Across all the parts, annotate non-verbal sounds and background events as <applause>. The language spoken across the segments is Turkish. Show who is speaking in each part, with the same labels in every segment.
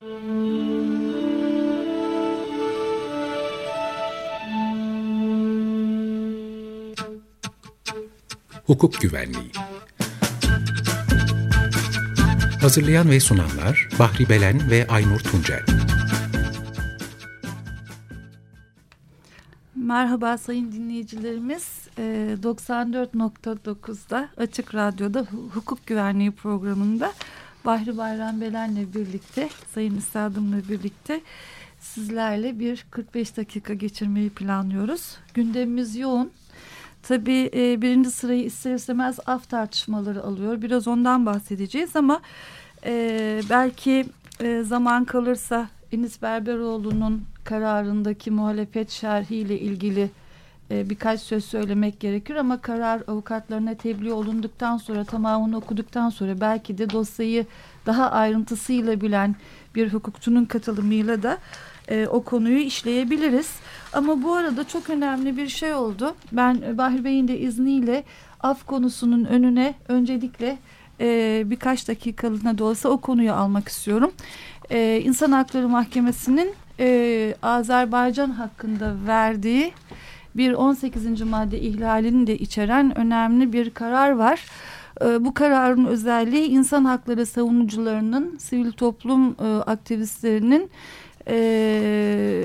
Speaker 1: Hukuk Güvenliği Hazırlayan ve sunanlar Bahri Belen ve Aynur Tuncel
Speaker 2: Merhaba sayın dinleyicilerimiz. 94.9'da Açık Radyo'da Hukuk Güvenliği programında Bahri Bayram Belen'le birlikte, Sayın Üstadım'la birlikte sizlerle bir 45 dakika geçirmeyi planlıyoruz. Gündemimiz yoğun. Tabii e, birinci sırayı ister istemez af tartışmaları alıyor. Biraz ondan bahsedeceğiz ama e, belki e, zaman kalırsa Enis Berberoğlu'nun kararındaki muhalefet şerhiyle ilgili e, birkaç söz söylemek gerekir ama karar avukatlarına tebliğ olunduktan sonra tamamını okuduktan sonra belki de dosyayı daha ayrıntısıyla bilen bir hukukçunun katılımıyla da e, o konuyu işleyebiliriz. Ama bu arada çok önemli bir şey oldu. Ben Bahri Bey'in de izniyle af konusunun önüne öncelikle e, birkaç dakikalığına da olsa o konuyu almak istiyorum. E, İnsan Hakları Mahkemesi'nin e, Azerbaycan hakkında verdiği bir 18. madde ihlalini de içeren önemli bir karar var. E, bu kararın özelliği insan hakları savunucularının, sivil toplum e, aktivistlerinin e,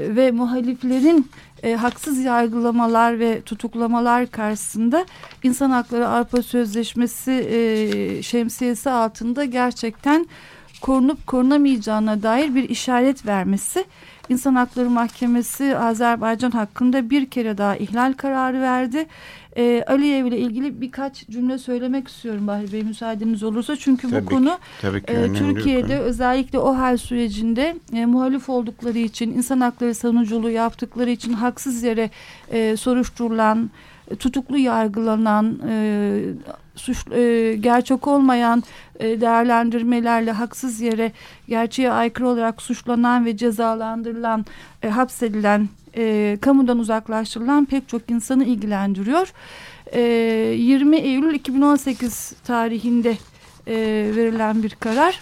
Speaker 2: ve muhaliflerin e, haksız yargılamalar ve tutuklamalar karşısında insan hakları Avrupa Sözleşmesi şemsiyesi altında gerçekten korunup korunamayacağına dair bir işaret vermesi. İnsan Hakları Mahkemesi Azerbaycan hakkında bir kere daha ihlal kararı verdi. Ee, Aliyev ile ilgili birkaç cümle söylemek istiyorum Bahri Bey müsaadeniz olursa. Çünkü tabii bu konu ki, tabii ki e, Türkiye'de özellikle o hal sürecinde e, muhalif oldukları için, insan hakları savunuculuğu yaptıkları için haksız yere e, soruşturulan, tutuklu yargılanan, e, suç, e, gerçek olmayan e, değerlendirmelerle haksız yere gerçeğe aykırı olarak suçlanan ve cezalandırılan, e, hapsedilen, e, kamudan uzaklaştırılan pek çok insanı ilgilendiriyor. E, 20 Eylül 2018 tarihinde e, verilen bir karar.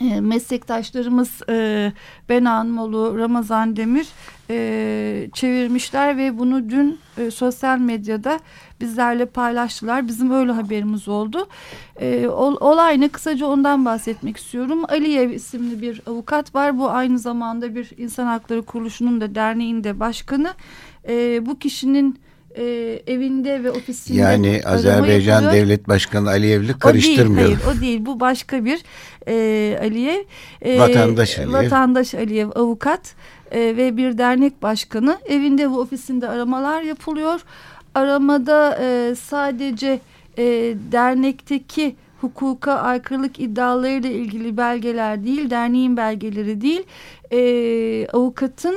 Speaker 2: E, meslektaşlarımız e, Benan Molu, Ramazan Demir e, çevirmişler ve bunu dün e, sosyal medyada bizlerle paylaştılar. Bizim öyle haberimiz oldu. E, ol, olay ne? Kısaca ondan bahsetmek istiyorum. Aliyev isimli bir avukat var. Bu aynı zamanda bir insan hakları kuruluşunun da derneğinde başkanı. E, bu kişinin e, evinde ve ofisinde
Speaker 3: yani Azerbaycan Devlet Başkanı Aliyev'li karıştırmıyor.
Speaker 2: O değil, hayır o değil bu başka bir e, Aliyev.
Speaker 3: E, vatandaş Aliyev.
Speaker 2: Vatandaş Aliyev avukat e, ve bir dernek başkanı evinde ve ofisinde aramalar yapılıyor. Aramada e, sadece e, dernekteki hukuka aykırılık iddialarıyla ilgili belgeler değil, derneğin belgeleri değil, e, avukatın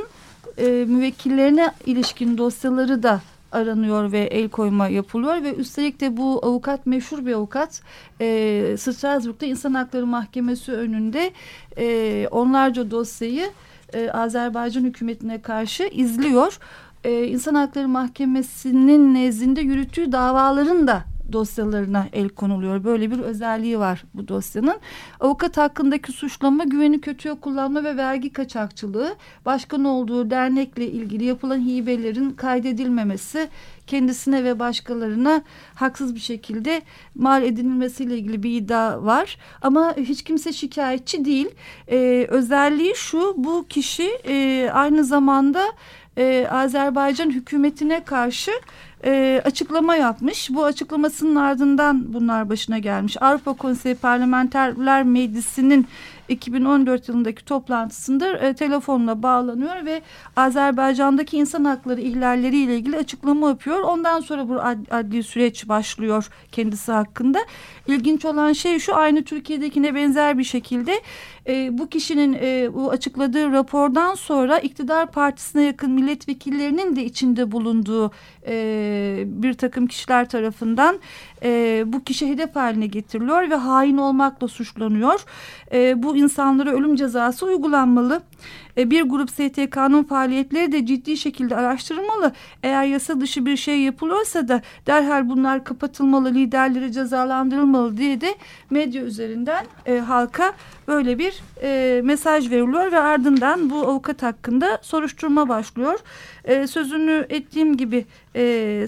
Speaker 2: e, müvekkillerine ilişkin dosyaları da aranıyor ve el koyma yapılıyor ve üstelik de bu avukat meşhur bir avukat e, Strasbourg'da İnsan Hakları Mahkemesi önünde e, onlarca dosyayı e, Azerbaycan hükümetine karşı izliyor. E, İnsan Hakları Mahkemesi'nin nezdinde yürüttüğü davaların da dosyalarına el konuluyor. Böyle bir özelliği var bu dosyanın. Avukat hakkındaki suçlama, güveni kötüye kullanma ve vergi kaçakçılığı, başkan olduğu dernekle ilgili yapılan hibelerin kaydedilmemesi, kendisine ve başkalarına haksız bir şekilde mal edinilmesiyle ilgili bir iddia var. Ama hiç kimse şikayetçi değil. Ee, özelliği şu, bu kişi e, aynı zamanda e, Azerbaycan hükümetine karşı e, açıklama yapmış. Bu açıklamasının ardından bunlar başına gelmiş. Avrupa Konseyi Parlamenterler Meclisi'nin 2014 yılındaki toplantısında e, telefonla bağlanıyor ve Azerbaycan'daki insan hakları ihlalleriyle ilgili açıklama yapıyor. Ondan sonra bu ad, adli süreç başlıyor kendisi hakkında. İlginç olan şey şu aynı Türkiye'dekine benzer bir şekilde e, bu kişinin e, bu açıkladığı rapordan sonra iktidar partisine yakın milletvekillerinin de içinde bulunduğu e, bir takım kişiler tarafından e, bu kişi hedef haline getiriliyor ve hain olmakla suçlanıyor. E, bu insanlara ölüm cezası uygulanmalı. E, bir grup STK'nın faaliyetleri de ciddi şekilde araştırılmalı. Eğer yasa dışı bir şey yapılıyorsa da derhal bunlar kapatılmalı, liderleri cezalandırılmalı diye de medya üzerinden e, halka Böyle bir e, mesaj veriliyor ve ardından bu avukat hakkında soruşturma başlıyor. E, sözünü ettiğim gibi e,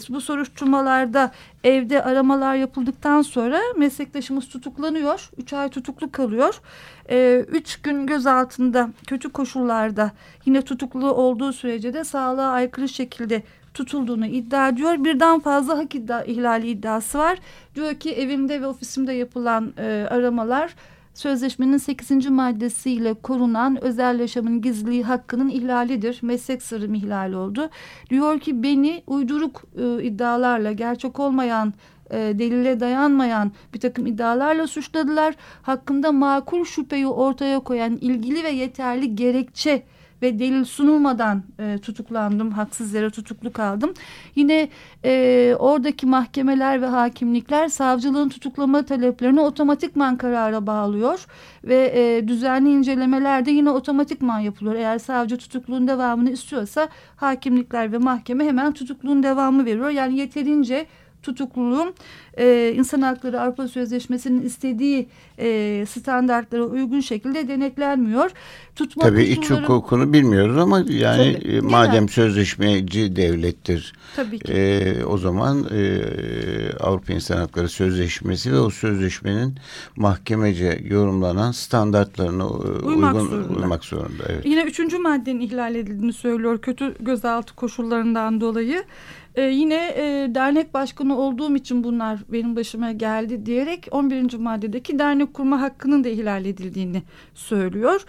Speaker 2: bu soruşturmalarda evde aramalar yapıldıktan sonra meslektaşımız tutuklanıyor. Üç ay tutuklu kalıyor. E, üç gün gözaltında kötü koşullarda yine tutuklu olduğu sürece de sağlığa aykırı şekilde tutulduğunu iddia ediyor. Birden fazla hak iddia, ihlali iddiası var. Diyor ki evimde ve ofisimde yapılan e, aramalar sözleşmenin 8. maddesiyle korunan özel yaşamın gizliliği hakkının ihlalidir. Meslek sırrım ihlal oldu. Diyor ki beni uyduruk e, iddialarla gerçek olmayan e, delile dayanmayan bir takım iddialarla suçladılar. Hakkında makul şüpheyi ortaya koyan ilgili ve yeterli gerekçe ve delil sunulmadan e, tutuklandım. Haksız yere tutuklu kaldım. Yine e, oradaki mahkemeler ve hakimlikler savcılığın tutuklama taleplerini otomatikman karara bağlıyor. Ve e, düzenli incelemeler de yine otomatikman yapılıyor. Eğer savcı tutukluğun devamını istiyorsa hakimlikler ve mahkeme hemen tutukluğun devamı veriyor. Yani yeterince tutukluluğum e, İnsan Hakları Avrupa Sözleşmesi'nin istediği e, standartlara uygun şekilde denetlenmiyor.
Speaker 3: Tutma Tabii iç hukukunu bilmiyoruz ama yani Tabii, e, madem yani. sözleşmeci devlettir Tabii ki. E, o zaman e, Avrupa İnsan Hakları Sözleşmesi ve o sözleşmenin mahkemece yorumlanan standartlarına e, uymak uygun zorunda. uymak zorunda. Evet.
Speaker 2: Yine üçüncü maddenin ihlal edildiğini söylüyor kötü gözaltı koşullarından dolayı. Ee, yine e, dernek başkanı olduğum için bunlar benim başıma geldi diyerek 11. maddedeki dernek kurma hakkının da ihlal edildiğini söylüyor.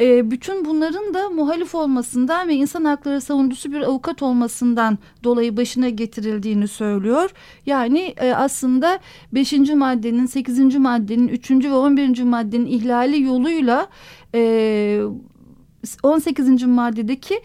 Speaker 2: E, bütün bunların da muhalif olmasından ve insan hakları savunucusu bir avukat olmasından dolayı başına getirildiğini söylüyor. Yani e, aslında 5. maddenin, 8. maddenin, 3. ve 11. maddenin ihlali yoluyla e, 18. maddedeki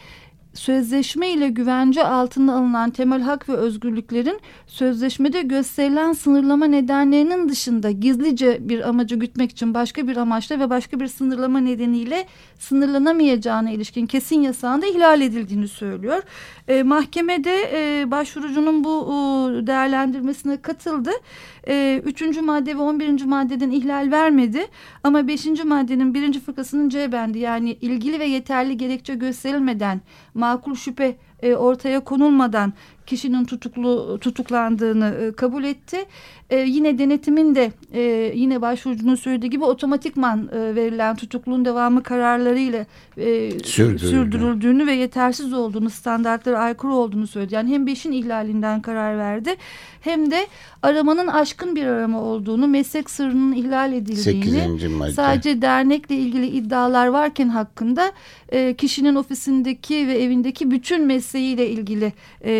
Speaker 2: sözleşme ile güvence altına alınan temel hak ve özgürlüklerin sözleşmede gösterilen sınırlama nedenlerinin dışında gizlice bir amacı gütmek için başka bir amaçla ve başka bir sınırlama nedeniyle sınırlanamayacağına ilişkin kesin yasağında ihlal edildiğini söylüyor. E, mahkemede e, başvurucunun bu e, değerlendirmesine katıldı. E, üçüncü madde ve on birinci maddeden ihlal vermedi. Ama beşinci maddenin birinci fıkrasının C bendi yani ilgili ve yeterli gerekçe gösterilmeden makul şüphe e, ortaya konulmadan kişinin tutuklu tutuklandığını e, kabul etti. E, yine denetimin de e, yine başvurucunun söylediği gibi otomatikman e, verilen tutukluğun devamı kararlarıyla e, sürdürüldüğünü ve yetersiz olduğunu, standartlara aykırı olduğunu söyledi. Yani hem beşin ihlalinden karar verdi hem de aramanın aşkın bir arama olduğunu, meslek sırrının ihlal edildiğini, sadece dernekle ilgili iddialar varken hakkında e, kişinin ofisindeki ve evindeki bütün mesleğiyle ilgili e,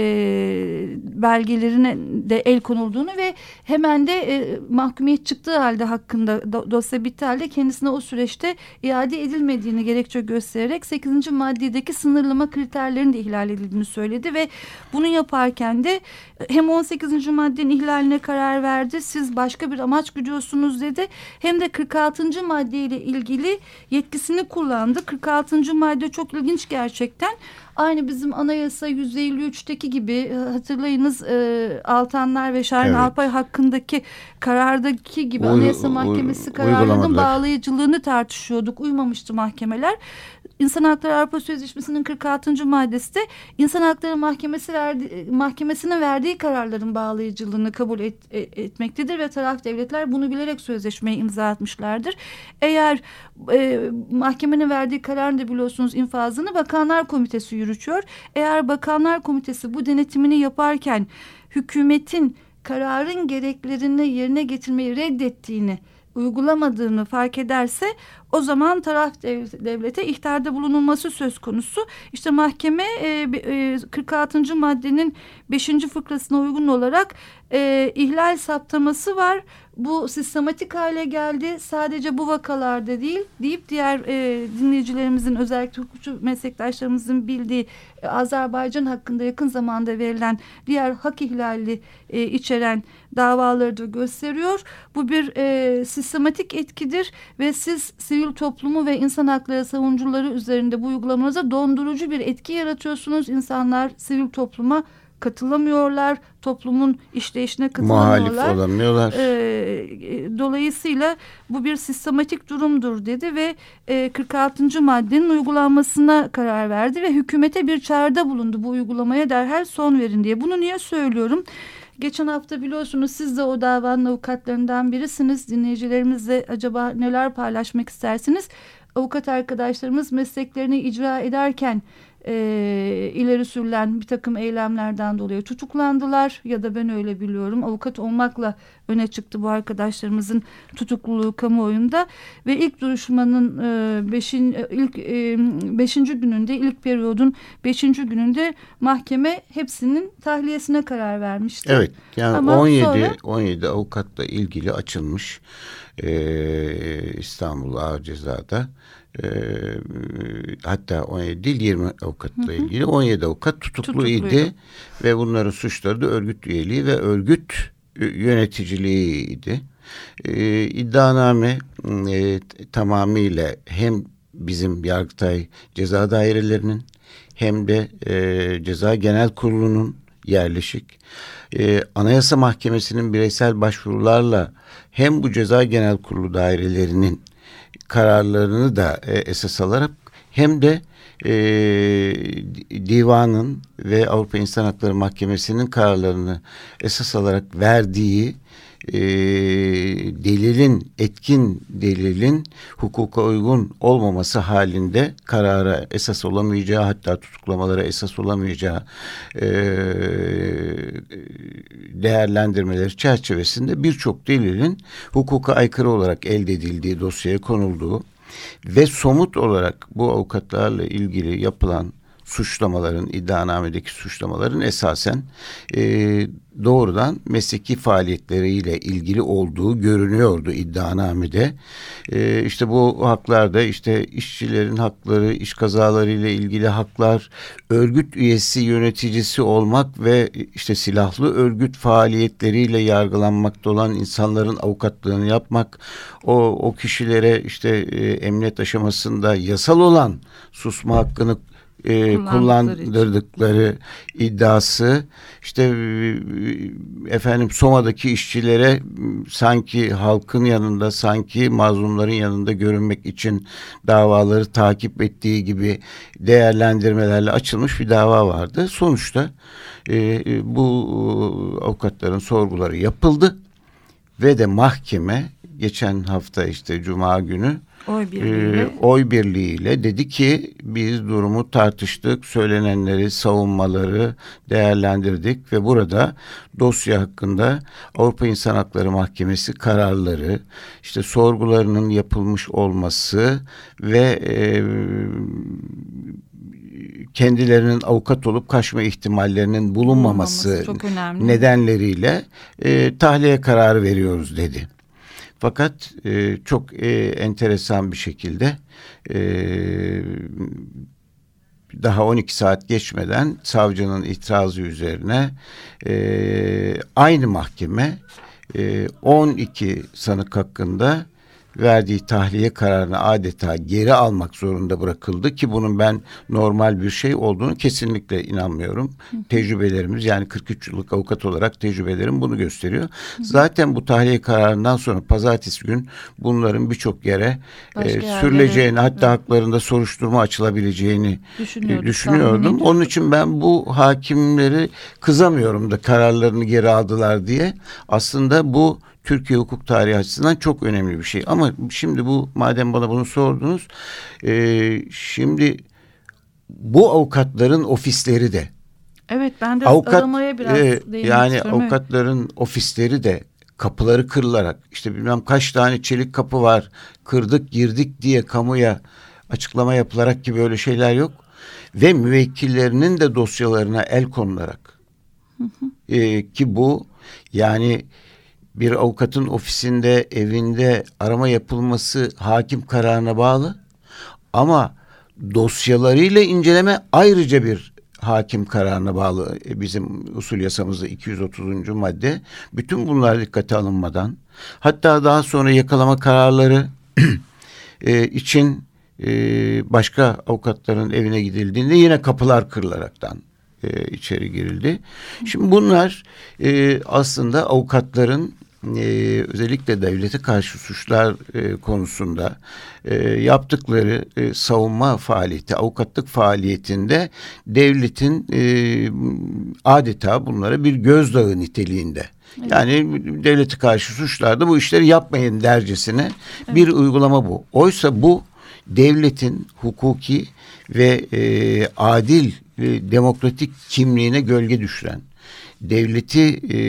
Speaker 2: belgelerine de el konulduğunu ve hemen de e, mahkumiyet çıktığı halde hakkında do, dosya bitti halde kendisine o süreçte iade edilmediğini gerekçe göstererek 8. maddedeki sınırlama kriterlerinin de ihlal edildiğini söyledi ve bunu yaparken de hem 18. maddenin ihlaline karar verdi. Siz başka bir amaç güdüyorsunuz dedi. Hem de 46. maddeyle ilgili yetkisini kullandı. 46. madde çok ilginç gerçekten. Aynı bizim anayasa 153'teki gibi e, hatırlayınız e, Altanlar ve Şahin evet. Alpay hakkındaki karardaki gibi Uy, Anayasa Mahkemesi kararının bağlayıcılığını tartışıyorduk. Uymamıştı mahkemeler. İnsan Hakları Avrupa Sözleşmesi'nin 46. maddesi de İnsan Hakları Mahkemesi verdi, mahkemesinin verdiği kararların bağlayıcılığını kabul et, e, etmektedir ve taraf devletler bunu bilerek sözleşmeyi imza atmışlardır. Eğer e, mahkemenin verdiği kararın da biliyorsunuz infazını Bakanlar Komitesi yürütüyor. Eğer Bakanlar Komitesi bu denetimini yaparken hükümetin kararın gereklerini yerine getirmeyi reddettiğini uygulamadığını fark ederse o zaman taraf devlete ihtarda bulunulması söz konusu. İşte mahkeme e, 46. E, maddenin 5. fıkrasına uygun olarak e, ihlal saptaması var. Bu sistematik hale geldi. Sadece bu vakalarda değil deyip diğer e, dinleyicilerimizin özellikle hukukçu meslektaşlarımızın bildiği e, Azerbaycan hakkında yakın zamanda verilen diğer hak ihlali e, içeren davaları da gösteriyor. Bu bir e, sistematik etkidir ve siz sivil toplumu ve insan hakları savunucuları üzerinde bu uygulamanıza dondurucu bir etki yaratıyorsunuz. İnsanlar sivil topluma katılamıyorlar. Toplumun işleyişine katılamıyorlar.
Speaker 3: Muhalif olamıyorlar.
Speaker 2: E, dolayısıyla bu bir sistematik durumdur dedi ve e, 46. maddenin uygulanmasına karar verdi ve hükümete bir çağrıda bulundu. Bu uygulamaya derhal son verin diye. Bunu niye söylüyorum? Geçen hafta biliyorsunuz siz de o davanın avukatlarından birisiniz. Dinleyicilerimizle acaba neler paylaşmak istersiniz? Avukat arkadaşlarımız mesleklerini icra ederken e, ileri sürülen bir takım eylemlerden dolayı tutuklandılar ya da ben öyle biliyorum avukat olmakla öne çıktı bu arkadaşlarımızın tutukluluğu kamuoyunda ve ilk duruşmanın e, beşin, e, ilk e, beşinci gününde ilk periyodun beşinci gününde mahkeme hepsinin tahliyesine karar vermişti.
Speaker 3: Evet yani Ama 17 sonra, 17 avukatla ilgili açılmış e, İstanbul Ağır Ceza'da e, hatta 17 değil 20 avukatla ilgili 17 avukat tutukluydu ve bunların suçları da örgüt üyeliği ve örgüt yöneticiliğiydi. E, iddianame e, tamamıyla hem bizim Yargıtay ceza dairelerinin hem de e, Ceza Genel Kurulu'nun yerleşik e, Anayasa Mahkemesi'nin bireysel başvurularla hem bu Ceza Genel Kurulu dairelerinin kararlarını da e, esas alarak hem de e, divanın ve Avrupa İnsan Hakları Mahkemesi'nin kararlarını esas alarak verdiği e, delilin etkin delilin hukuka uygun olmaması halinde karara esas olamayacağı hatta tutuklamalara esas olamayacağı e, değerlendirmeleri çerçevesinde birçok delilin hukuka aykırı olarak elde edildiği dosyaya konulduğu ve somut olarak bu avukatlarla ilgili yapılan suçlamaların, iddianamedeki suçlamaların esasen e, doğrudan mesleki faaliyetleriyle ilgili olduğu görünüyordu iddianamede. E, işte bu haklarda işte işçilerin hakları, iş kazaları ile ilgili haklar, örgüt üyesi yöneticisi olmak ve işte silahlı örgüt faaliyetleriyle yargılanmakta olan insanların avukatlığını yapmak, o, o kişilere işte e, emniyet aşamasında yasal olan susma hakkını e, kullandırdıkları iddiası işte e, efendim Soma'daki işçilere sanki halkın yanında sanki mazlumların yanında görünmek için davaları takip ettiği gibi değerlendirmelerle açılmış bir dava vardı. Sonuçta e, e bu avukatların sorguları yapıldı ve de mahkeme geçen hafta işte Cuma günü
Speaker 2: Oy birliğiyle. E,
Speaker 3: oy birliğiyle dedi ki biz durumu tartıştık, söylenenleri, savunmaları değerlendirdik ve burada dosya hakkında Avrupa İnsan Hakları Mahkemesi kararları, işte sorgularının yapılmış olması ve e, kendilerinin avukat olup kaçma ihtimallerinin bulunmaması nedenleriyle e, tahliye kararı veriyoruz dedi. Fakat e, çok e, enteresan bir şekilde e, daha 12 saat geçmeden savcının itirazı üzerine e, aynı mahkeme e, 12 sanık hakkında verdiği tahliye kararını adeta geri almak zorunda bırakıldı ki bunun ben normal bir şey olduğunu kesinlikle inanmıyorum. Hı. Tecrübelerimiz yani 43 yıllık avukat olarak tecrübelerim bunu gösteriyor. Hı. Zaten bu tahliye kararından sonra pazartesi gün bunların birçok yere e, sürüleceğini hatta evet. haklarında soruşturma açılabileceğini e, düşünüyordum. Onun için ben bu hakimleri kızamıyorum da kararlarını geri aldılar diye. Aslında bu Türkiye hukuk tarihi açısından çok önemli bir şey. Ama şimdi bu madem bana bunu sordunuz, e, şimdi bu avukatların ofisleri de
Speaker 2: Evet ben de avukat, aramaya biraz e,
Speaker 3: Yani avukatların evet. ofisleri de kapıları kırılarak işte bilmem kaç tane çelik kapı var kırdık girdik diye kamuya açıklama yapılarak gibi öyle şeyler yok. Ve müvekkillerinin de dosyalarına el konularak hı hı. E, ki bu yani bir avukatın ofisinde, evinde arama yapılması hakim kararına bağlı. Ama dosyalarıyla inceleme ayrıca bir hakim kararına bağlı e, bizim usul yasamızda 230. madde. Bütün bunlar dikkate alınmadan hatta daha sonra yakalama kararları <clears throat> e, için e, başka avukatların evine gidildiğinde yine kapılar kırılaraktan içeri girildi. Şimdi bunlar aslında avukatların e, özellikle devlete karşı suçlar e, konusunda e, yaptıkları e, savunma faaliyeti, avukatlık faaliyetinde devletin e, adeta bunlara bir gözdağı niteliğinde. Yani devlete karşı suçlarda bu işleri yapmayın dercesine evet. bir uygulama bu. Oysa bu devletin hukuki ve e, adil ve demokratik kimliğine gölge düşüren devleti e,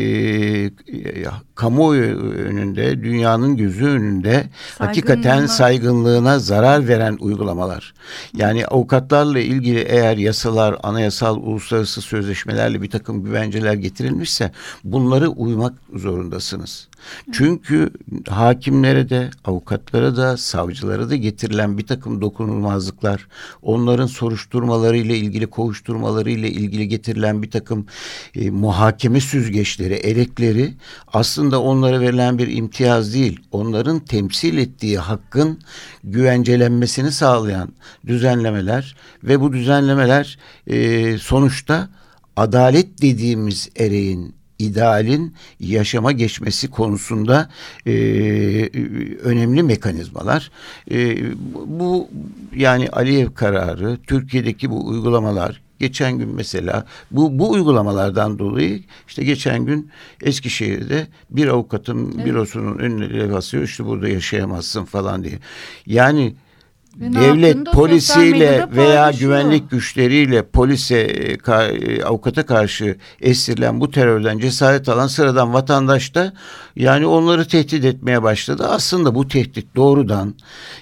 Speaker 3: kamuoyu önünde, dünyanın gözü önünde Saygınlığına. hakikaten saygınlığına zarar veren uygulamalar. Yani avukatlarla ilgili eğer yasalar, anayasal, uluslararası sözleşmelerle bir takım güvenceler getirilmişse bunları uymak zorundasınız. Çünkü hakimlere de, avukatlara da, savcılara da getirilen bir takım dokunulmazlıklar, onların soruşturmalarıyla ilgili, kovuşturmalarıyla ilgili getirilen bir takım e, muhakeme süzgeçleri, elekleri aslında onlara verilen bir imtiyaz değil, onların temsil ettiği hakkın güvencelenmesini sağlayan düzenlemeler ve bu düzenlemeler e, sonuçta adalet dediğimiz ereğin idealin yaşama geçmesi konusunda e, önemli mekanizmalar. E, bu yani Aliyev kararı, Türkiye'deki bu uygulamalar, geçen gün mesela bu bu uygulamalardan dolayı işte geçen gün Eskişehir'de bir avukatın evet. bürosunun önüne levhası işte burada yaşayamazsın falan diye. Yani ve devlet polisiyle veya güvenlik güçleriyle polise e, e, avukata karşı estirilen bu terörden cesaret alan sıradan vatandaş da yani onları tehdit etmeye başladı. Aslında bu tehdit doğrudan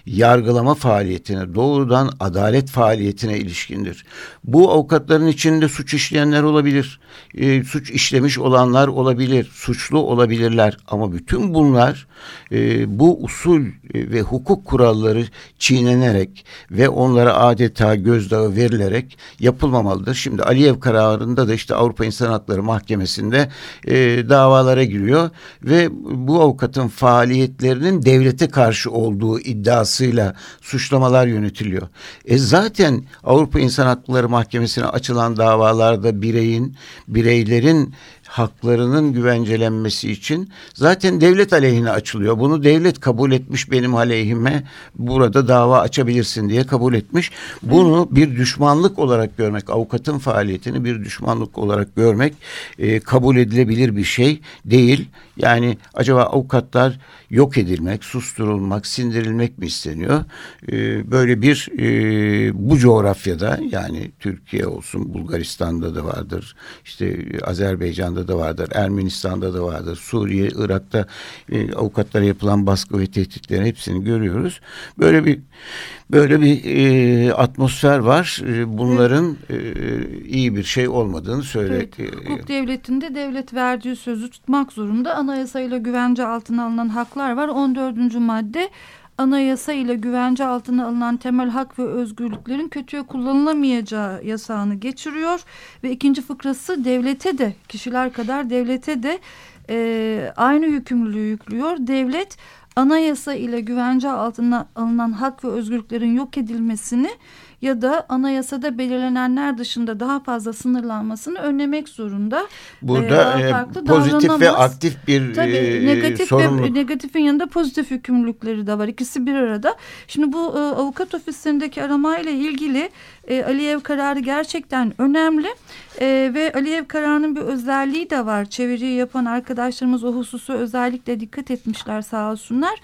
Speaker 3: yargılama faaliyetine, doğrudan adalet faaliyetine ilişkindir. Bu avukatların içinde suç işleyenler olabilir, e, suç işlemiş olanlar olabilir, suçlu olabilirler ama bütün bunlar e, bu usul e, ve hukuk kuralları çiğnenerek ve onlara adeta gözdağı verilerek yapılmamalıdır. Şimdi Aliyev kararında da işte Avrupa İnsan Hakları Mahkemesi'nde e, davalara giriyor ve bu avukatın faaliyetlerinin devlete karşı olduğu iddiasıyla suçlamalar yönetiliyor. E zaten Avrupa İnsan Hakları Mahkemesi'ne açılan davalarda bireyin, bireylerin haklarının güvencelenmesi için zaten devlet aleyhine açılıyor. Bunu devlet kabul etmiş benim aleyhime burada dava açabilirsin diye kabul etmiş. Bunu bir düşmanlık olarak görmek, avukatın faaliyetini bir düşmanlık olarak görmek e, kabul edilebilir bir şey değil. Yani acaba avukatlar yok edilmek, susturulmak, sindirilmek mi isteniyor? E, böyle bir e, bu coğrafyada yani Türkiye olsun, Bulgaristan'da da vardır, işte Azerbaycan'da da vardır, Ermenistan'da da vardır, Suriye, Irak'ta e, avukatlara yapılan baskı ve tehditlerin hepsini görüyoruz. Böyle bir böyle bir e, atmosfer var. E, bunların e, iyi bir şey olmadığını söyle. Evet,
Speaker 2: hukuk devletinde devlet verdiği sözü tutmak zorunda. Anayasayla güvence altına alınan haklar var. 14. madde anayasa ile güvence altına alınan temel hak ve özgürlüklerin kötüye kullanılamayacağı yasağını geçiriyor ve ikinci fıkrası devlete de kişiler kadar devlete de e, aynı yükümlülüğü yüklüyor. Devlet anayasa ile güvence altına alınan hak ve özgürlüklerin yok edilmesini ya da anayasada belirlenenler dışında daha fazla sınırlanmasını önlemek zorunda.
Speaker 3: Burada e, pozitif ve aktif bir Tabii, e, negatif sorumluluk.
Speaker 2: Ve, negatifin yanında pozitif yükümlülükleri de var. İkisi bir arada. Şimdi bu e, avukat ofislerindeki aramayla ilgili e, Aliyev kararı gerçekten önemli e, ve Aliyev kararının bir özelliği de var. Çeviriyi yapan arkadaşlarımız o hususu özellikle dikkat etmişler sağ olsunlar.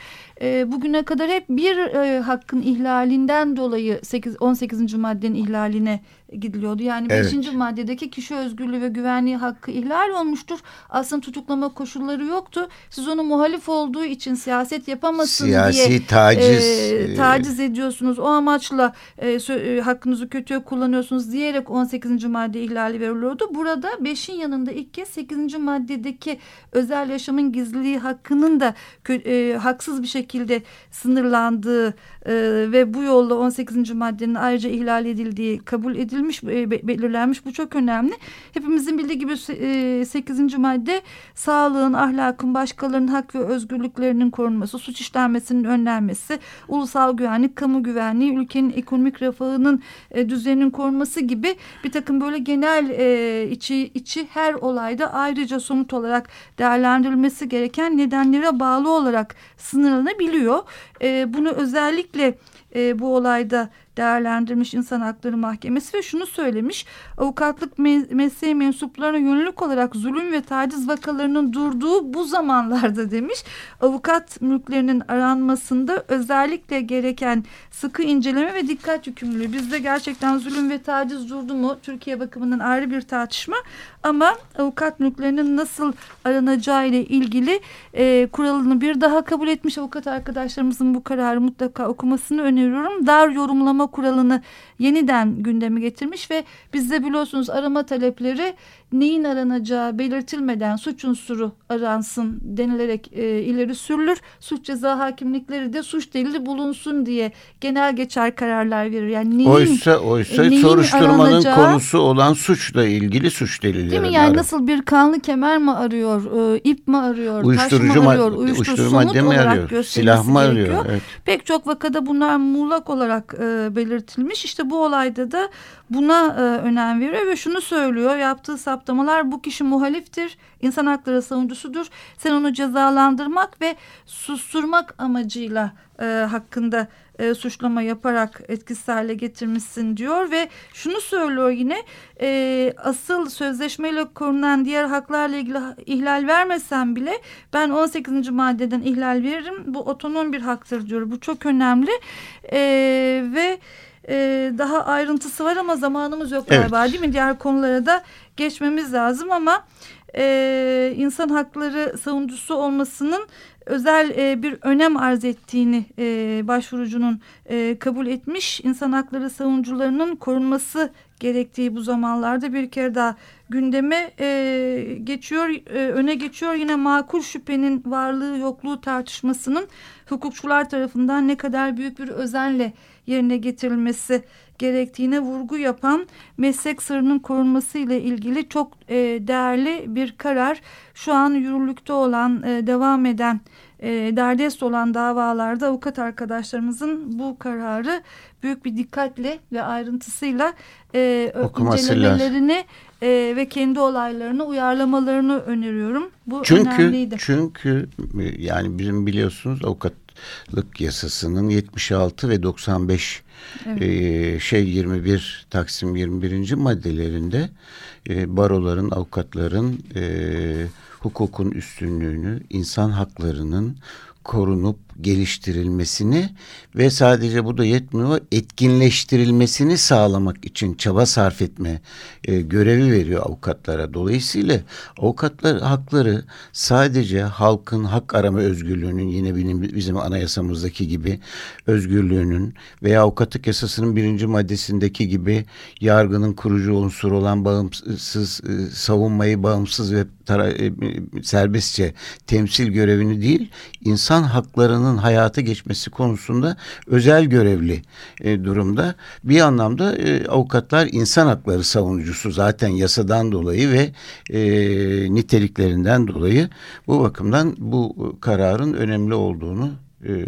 Speaker 2: E, bugüne kadar hep bir e, hakkın ihlalinden dolayı 8, 18. maddenin ihlaline gidiliyordu. Yani evet. 5. maddedeki kişi özgürlüğü ve güvenliği hakkı ihlal olmuştur. Aslında tutuklama koşulları yoktu. Siz onu muhalif olduğu için siyaset yapamasın
Speaker 3: Siyasi
Speaker 2: diye
Speaker 3: taciz,
Speaker 2: e, taciz ediyorsunuz. O amaçla e, e, hakkınızı kötüye kullanıyorsunuz diyerek 18. madde ihlali veriliyordu. Burada 5'in yanında ilk kez 8. maddedeki özel yaşamın gizliliği hakkının da e, haksız bir şekilde sınırlandığı e, ve bu yolla 18. maddenin ayrıca ihlal edildiği kabul edilmiş, e, belirlenmiş. Bu çok önemli. Hepimizin bildiği gibi e, 8. madde sağlığın, ahlakın, başkalarının hak ve özgürlüklerinin korunması, suç işlenmesinin önlenmesi, ulusal güvenlik, kamu güvenliği, ülkenin ekonomik refahının e, düzeninin korunması gibi bir takım böyle genel e, içi, içi her olayda ayrıca somut olarak değerlendirilmesi gereken nedenlere bağlı olarak sınırlanabiliyor. E, bunu özellikle e, bu olayda değerlendirmiş İnsan Hakları Mahkemesi ve şunu söylemiş. Avukatlık me mesleği mensuplarına yönelik olarak zulüm ve taciz vakalarının durduğu bu zamanlarda demiş. Avukat mülklerinin aranmasında özellikle gereken sıkı inceleme ve dikkat yükümlülüğü. Bizde gerçekten zulüm ve taciz durdu mu? Türkiye bakımından ayrı bir tartışma. Ama avukat mülklerinin nasıl aranacağı ile ilgili e, kuralını bir daha kabul etmiş avukat arkadaşlarımızın bu kararı mutlaka okumasını öneriyorum. Dar yorumlama kuralını yeniden gündeme getirmiş ve bizde biliyorsunuz arama talepleri neyin aranacağı belirtilmeden suç unsuru aransın denilerek e, ileri sürülür. Suç ceza hakimlikleri de suç delili bulunsun diye genel geçer kararlar verir. Yani neyin,
Speaker 3: oysa oysa neyin soruşturmanın aranacağı, konusu olan suçla ilgili suç delilleri.
Speaker 2: Değil mi? Yani nasıl bir kanlı kemer mi arıyor, e, ip mi arıyor, uyuşturucu taş mı arıyor, uyuşturucu, uyuşturucu madde mi arıyor, silah mı arıyor? Evet. Pek çok vakada bunlar muğlak olarak e, belirtilmiş. İşte bu olayda da buna e, önem veriyor ve şunu söylüyor. Yaptığı saptamalar bu kişi muhaliftir, insan hakları savunucusudur. Sen onu cezalandırmak ve susturmak amacıyla e, hakkında e, suçlama yaparak etkisiz hale getirmişsin diyor ve şunu söylüyor yine e, asıl sözleşmeyle korunan diğer haklarla ilgili ihlal vermesem bile ben 18. maddeden ihlal veririm. Bu otonom bir haktır diyor. Bu çok önemli e, ve e, daha ayrıntısı var ama zamanımız yok galiba evet. değil mi? Diğer konulara da geçmemiz lazım ama e, insan hakları savunucusu olmasının özel e, bir önem arz ettiğini e, başvurucunun e, kabul etmiş. İnsan hakları savunucularının korunması gerektiği bu zamanlarda bir kere daha gündeme e, geçiyor, e, öne geçiyor. Yine makul şüphenin varlığı yokluğu tartışmasının hukukçular tarafından ne kadar büyük bir özenle yerine getirilmesi gerektiğine vurgu yapan meslek sırrının korunması ile ilgili çok e, değerli bir karar. Şu an yürürlükte olan, e, devam eden, e, derdest olan davalarda avukat arkadaşlarımızın bu kararı büyük bir dikkatle ve ayrıntısıyla e, incelemelerini e, ve kendi olaylarını uyarlamalarını öneriyorum. Bu
Speaker 3: çünkü,
Speaker 2: önemliydi.
Speaker 3: Çünkü yani bizim biliyorsunuz avukatlık yasasının 76 ve 95 evet. e, şey 21 Taksim 21. maddelerinde e, baroların, avukatların e, hukukun üstünlüğünü, insan haklarının korunup geliştirilmesini ve sadece bu da yetmiyor etkinleştirilmesini sağlamak için çaba sarf etme e, görevi veriyor avukatlara. Dolayısıyla avukatlar hakları sadece halkın hak arama özgürlüğünün yine benim, bizim anayasamızdaki gibi özgürlüğünün veya avukatlık yasasının birinci maddesindeki gibi yargının kurucu unsur olan bağımsız e, savunmayı bağımsız ve tara, e, serbestçe temsil görevini değil insan haklarının insanın hayata geçmesi konusunda özel görevli e, durumda. Bir anlamda e, avukatlar insan hakları savunucusu zaten yasadan dolayı ve e, niteliklerinden dolayı bu bakımdan bu kararın önemli olduğunu
Speaker 2: ee,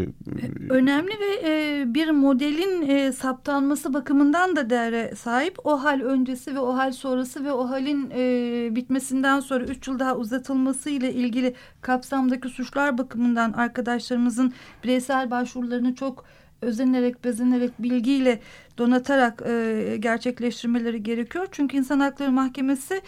Speaker 2: Önemli ve e, bir modelin e, saptanması bakımından da değere sahip. O hal öncesi ve o hal sonrası ve o halin e, bitmesinden sonra üç yıl daha uzatılması ile ilgili kapsamdaki suçlar bakımından arkadaşlarımızın bireysel başvurularını çok özenerek, bezenerek, bilgiyle donatarak e, gerçekleştirmeleri gerekiyor. Çünkü İnsan Hakları Mahkemesi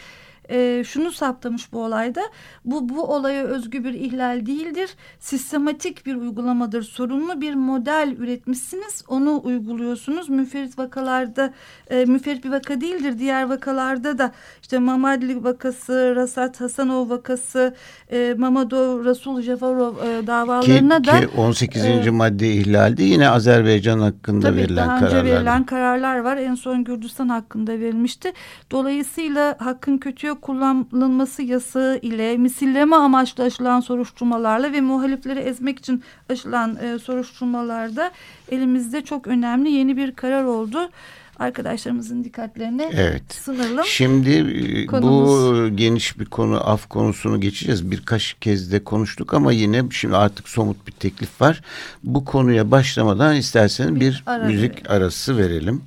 Speaker 2: e, şunu saptamış bu olayda. Bu bu olaya özgü bir ihlal değildir. Sistematik bir uygulamadır. Sorunlu bir model üretmişsiniz. Onu uyguluyorsunuz. Müferit vakalarda e, müferit bir vaka değildir. Diğer vakalarda da işte Mamadli vakası, Rasat Hasanov vakası, e, Mamadov, Rasul Jafarov e, davalarına
Speaker 3: ki,
Speaker 2: da
Speaker 3: ki 18. E, madde ihlaldi. Yine Azerbaycan hakkında
Speaker 2: tabii,
Speaker 3: verilen
Speaker 2: daha
Speaker 3: önce
Speaker 2: kararlar. verilen kararlar var. En son Gürcistan hakkında verilmişti. Dolayısıyla hakkın kötüye kullanılması yasağı ile misilleme amaçlı aşılan soruşturmalarla ve muhalifleri ezmek için aşılan e, soruşturmalarda elimizde çok önemli yeni bir karar oldu arkadaşlarımızın dikkatlerini evet. sınıralım.
Speaker 4: Şimdi e, Konumuz... bu geniş bir konu af konusunu geçeceğiz. Birkaç kez de konuştuk ama yine şimdi artık somut bir teklif var. Bu konuya başlamadan isterseniz bir, bir ara müzik verelim. arası verelim.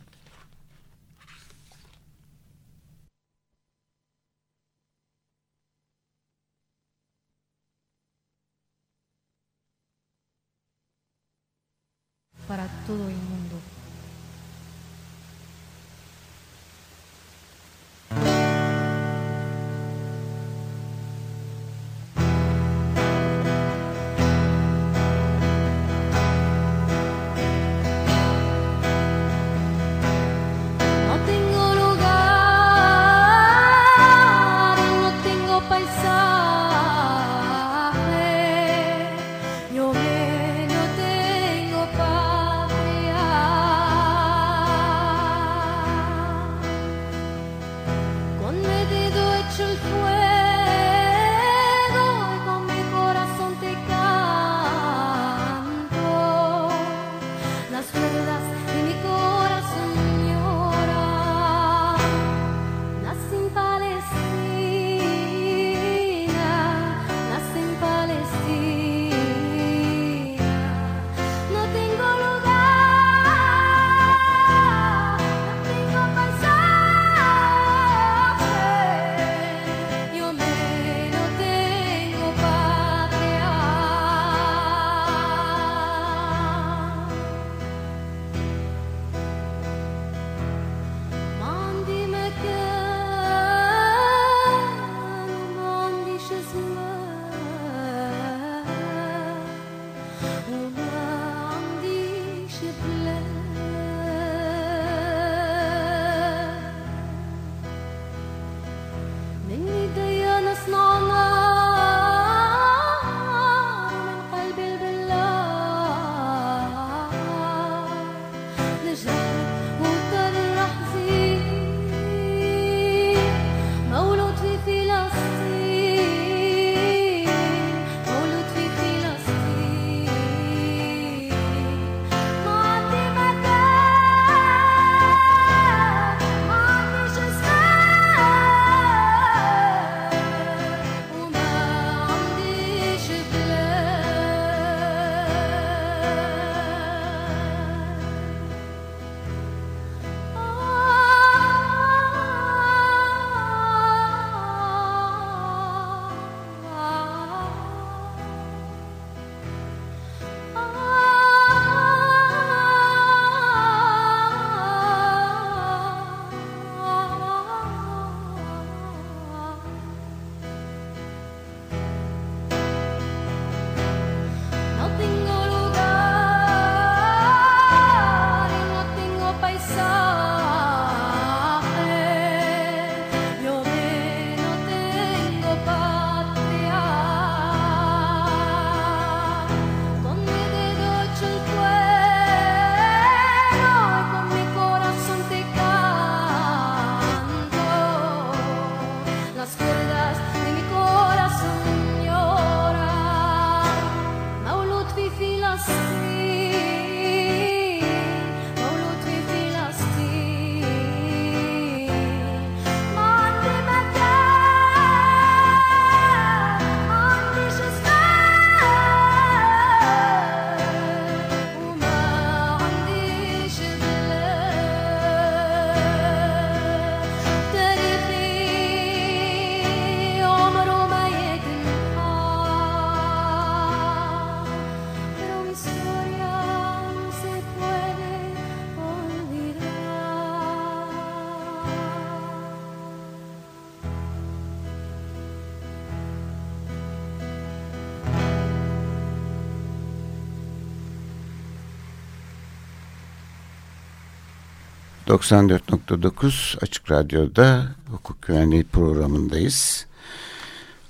Speaker 4: ...94.9 Açık Radyo'da hukuk güvenliği programındayız.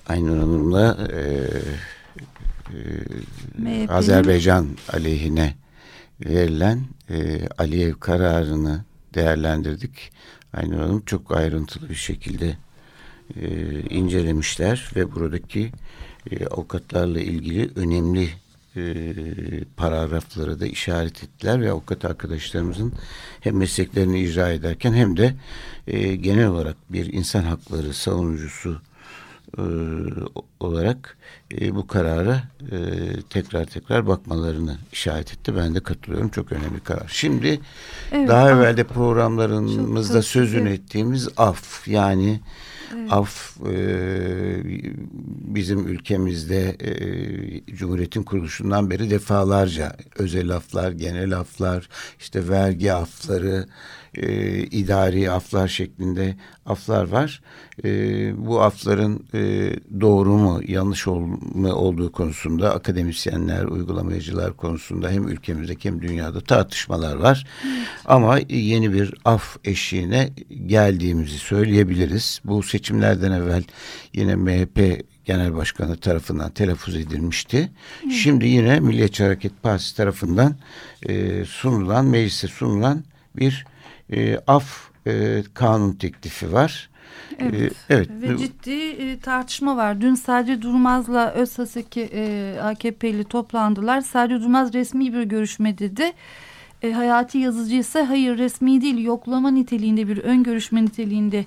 Speaker 4: Aynur Hanım'la e, e, Azerbaycan aleyhine verilen e, Aliyev kararını değerlendirdik. Aynur Hanım çok ayrıntılı bir şekilde
Speaker 3: e, incelemişler ve buradaki e, avukatlarla ilgili önemli e, paragrafları da işaret ettiler ve avukat arkadaşlarımızın hem mesleklerini icra ederken hem de e, genel olarak bir insan hakları savunucusu e, olarak e, bu karara e, tekrar tekrar bakmalarını işaret etti. Ben de katılıyorum. Çok önemli karar. Şimdi evet, daha evvel de programlarımızda sözünü ettiğimiz af yani Evet. Af e, bizim ülkemizde e, Cumhuriyet'in kuruluşundan beri defalarca özel aflar, genel aflar, işte vergi afları, e, idari aflar şeklinde aflar var. E, bu afların e, doğru mu yanlış ol, mu olduğu konusunda akademisyenler, uygulamacılar konusunda hem ülkemizde hem dünyada tartışmalar var. Evet. Ama yeni bir af eşiğine geldiğimizi söyleyebiliriz. Bu seçimlerden evvel yine MHP Genel Başkanı tarafından telaffuz edilmişti. Hı. Şimdi yine Milliyetçi Hareket Partisi tarafından e, sunulan, meclise sunulan bir e, af e, kanun teklifi var.
Speaker 2: Evet, ee, evet. ve ciddi e, tartışma var. Dün Sadri Durmaz'la Özhaseki e, AKP'li toplandılar. Sadri Durmaz resmi bir görüşme dedi. E, Hayati Yazıcı ise hayır resmi değil yoklama niteliğinde bir ön görüşme niteliğinde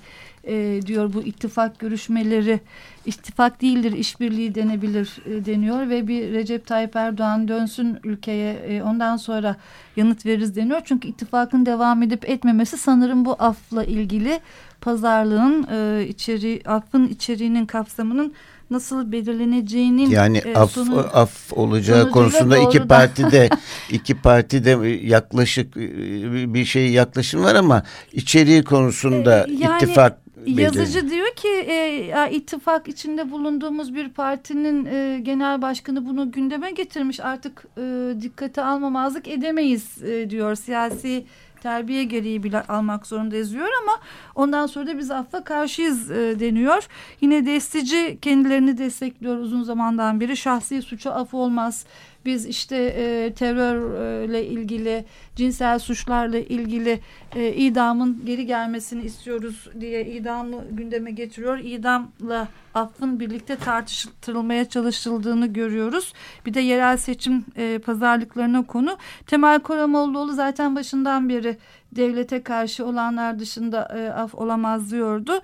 Speaker 2: e, diyor bu ittifak görüşmeleri ittifak değildir işbirliği denebilir e, deniyor ve bir Recep Tayyip Erdoğan dönsün ülkeye e, ondan sonra yanıt veririz deniyor. Çünkü ittifakın devam edip etmemesi sanırım bu afla ilgili pazarlığın e, içeri affın içeriğinin kapsamının nasıl belirleneceğinin
Speaker 3: yani e, af sonu, af olacağı konusunda iki parti de <laughs> iki parti de yaklaşık e, bir şey yaklaşım var ama içeriği konusunda e, yani, ittifak
Speaker 2: Yazıcı diyor ki e, ittifak içinde bulunduğumuz bir partinin e, genel başkanı bunu gündeme getirmiş. Artık e, dikkate almamazlık edemeyiz e, diyor. Siyasi terbiye gereği bile almak zorundayız diyor ama ondan sonra da biz affa karşıyız e, deniyor. Yine destici kendilerini destekliyor uzun zamandan beri. Şahsi suçu af olmaz biz işte e, terörle ilgili, cinsel suçlarla ilgili e, idamın geri gelmesini istiyoruz diye idamı gündeme getiriyor. İdamla affın birlikte tartışılmaya çalışıldığını görüyoruz. Bir de yerel seçim e, pazarlıklarına konu. Temel Koramoğluoğlu zaten başından beri devlete karşı olanlar dışında e, af olamaz diyordu.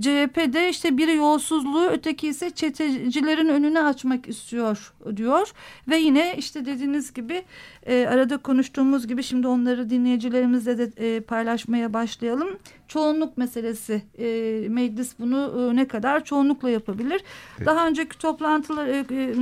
Speaker 2: CHP'de işte biri yolsuzluğu öteki ise çetecilerin önünü açmak istiyor diyor. Ve yine işte dediğiniz gibi e, arada konuştuğumuz gibi şimdi onları dinleyicilerimizle de e, paylaşmaya başlayalım. Çoğunluk meselesi e, meclis bunu e, ne kadar çoğunlukla yapabilir. Evet. Daha önceki toplantılar e, e,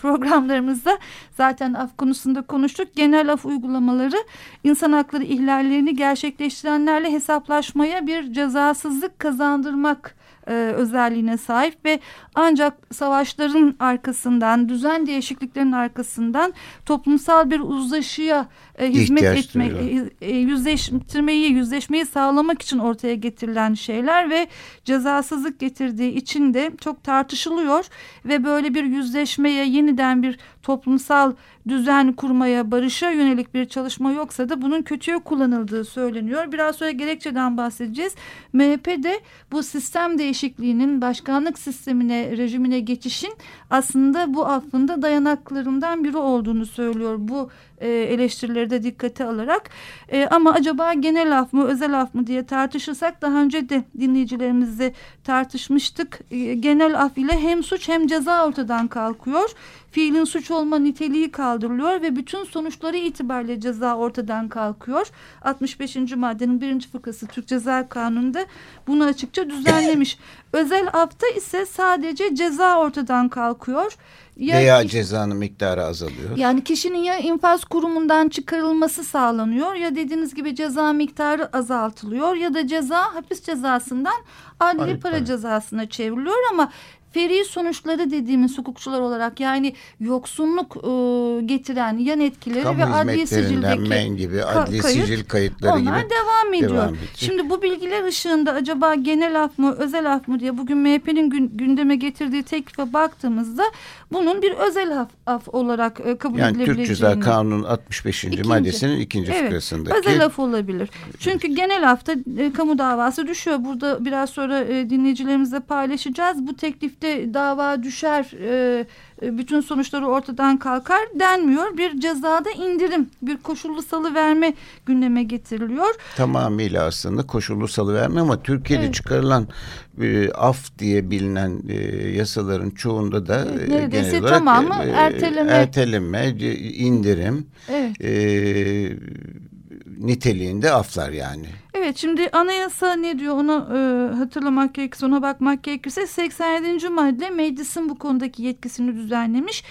Speaker 2: programlarımızda zaten af konusunda konuştuk. Genel af uygulamaları insan hakları ihlallerini gerçekleştirenlerle hesaplaşmaya bir cezasızlık kazandırmak e, özelliğine sahip ve ancak savaşların arkasından, düzen değişikliklerinin arkasından toplumsal bir uzlaşıya e, hizmet etmek, e, e, yüzleştirmeyi, yüzleşmeyi sağlamak için ortaya getirilen şeyler ve cezasızlık getirdiği için de çok tartışılıyor ve böyle bir yüzleşmeye yeniden bir toplumsal düzen kurmaya, barışa yönelik bir çalışma yoksa da bunun kötüye kullanıldığı söyleniyor. Biraz sonra gerekçeden bahsedeceğiz. MHP de bu sistem değişikliğinin başkanlık sistemine, rejimine geçişin aslında bu affında dayanaklarından biri olduğunu söylüyor. Bu e, eleştirileri de dikkate alarak. E, ama acaba genel af mı, özel af mı diye tartışırsak daha önce de dinleyicilerimizle tartışmıştık. E, genel af ile hem suç hem ceza ortadan kalkıyor fiilin suç olma niteliği kaldırılıyor ve bütün sonuçları itibariyle ceza ortadan kalkıyor. 65. maddenin birinci fıkrası Türk Ceza Kanunu'nda bunu açıkça düzenlemiş. Özel afta ise sadece ceza ortadan kalkıyor.
Speaker 3: Ya Veya kişi, cezanın miktarı azalıyor.
Speaker 2: Yani kişinin ya infaz kurumundan çıkarılması sağlanıyor ya dediğiniz gibi ceza miktarı azaltılıyor ya da ceza hapis cezasından adli para, para cezasına çevriliyor ama feri sonuçları dediğimiz hukukçular olarak yani yoksunluk e, getiren yan etkileri
Speaker 3: Kamu
Speaker 2: ve adli sicildeki
Speaker 3: men gibi adli kayıt, sicil kayıtları
Speaker 2: onlar
Speaker 3: gibi
Speaker 2: devam ediyor. Devam Şimdi bu bilgiler ışığında acaba genel af mı özel af mı diye bugün MHP'nin gündeme getirdiği teklife baktığımızda bunun bir özel af, af olarak e, kabul
Speaker 3: yani
Speaker 2: edilebileceğini.
Speaker 3: Yani Türk Ceza Kanunu'nun 65. İkinci, maddesinin ikinci evet, fıkrasındaki.
Speaker 2: Özel af olabilir. Çünkü genel afta e, kamu davası düşüyor. Burada biraz sonra e, dinleyicilerimizle paylaşacağız. Bu teklifte dava düşer, e, bütün sonuçları ortadan kalkar denmiyor. Bir cezada indirim, bir koşullu salı verme gündeme getiriliyor.
Speaker 3: Tamamıyla aslında koşullu salı verme ama Türkiye'de evet. çıkarılan e, af diye bilinen e, yasaların çoğunda da
Speaker 2: evet, neredeyse genel olarak tamamı e, erteleme,
Speaker 3: erteleme, indirim, evet. e, niteliğinde aflar yani.
Speaker 2: Evet şimdi anayasa ne diyor onu e, hatırlamak gerekirse ona bakmak gerekirse 87. madde meclisin bu konudaki yetkisini düzenlemiş.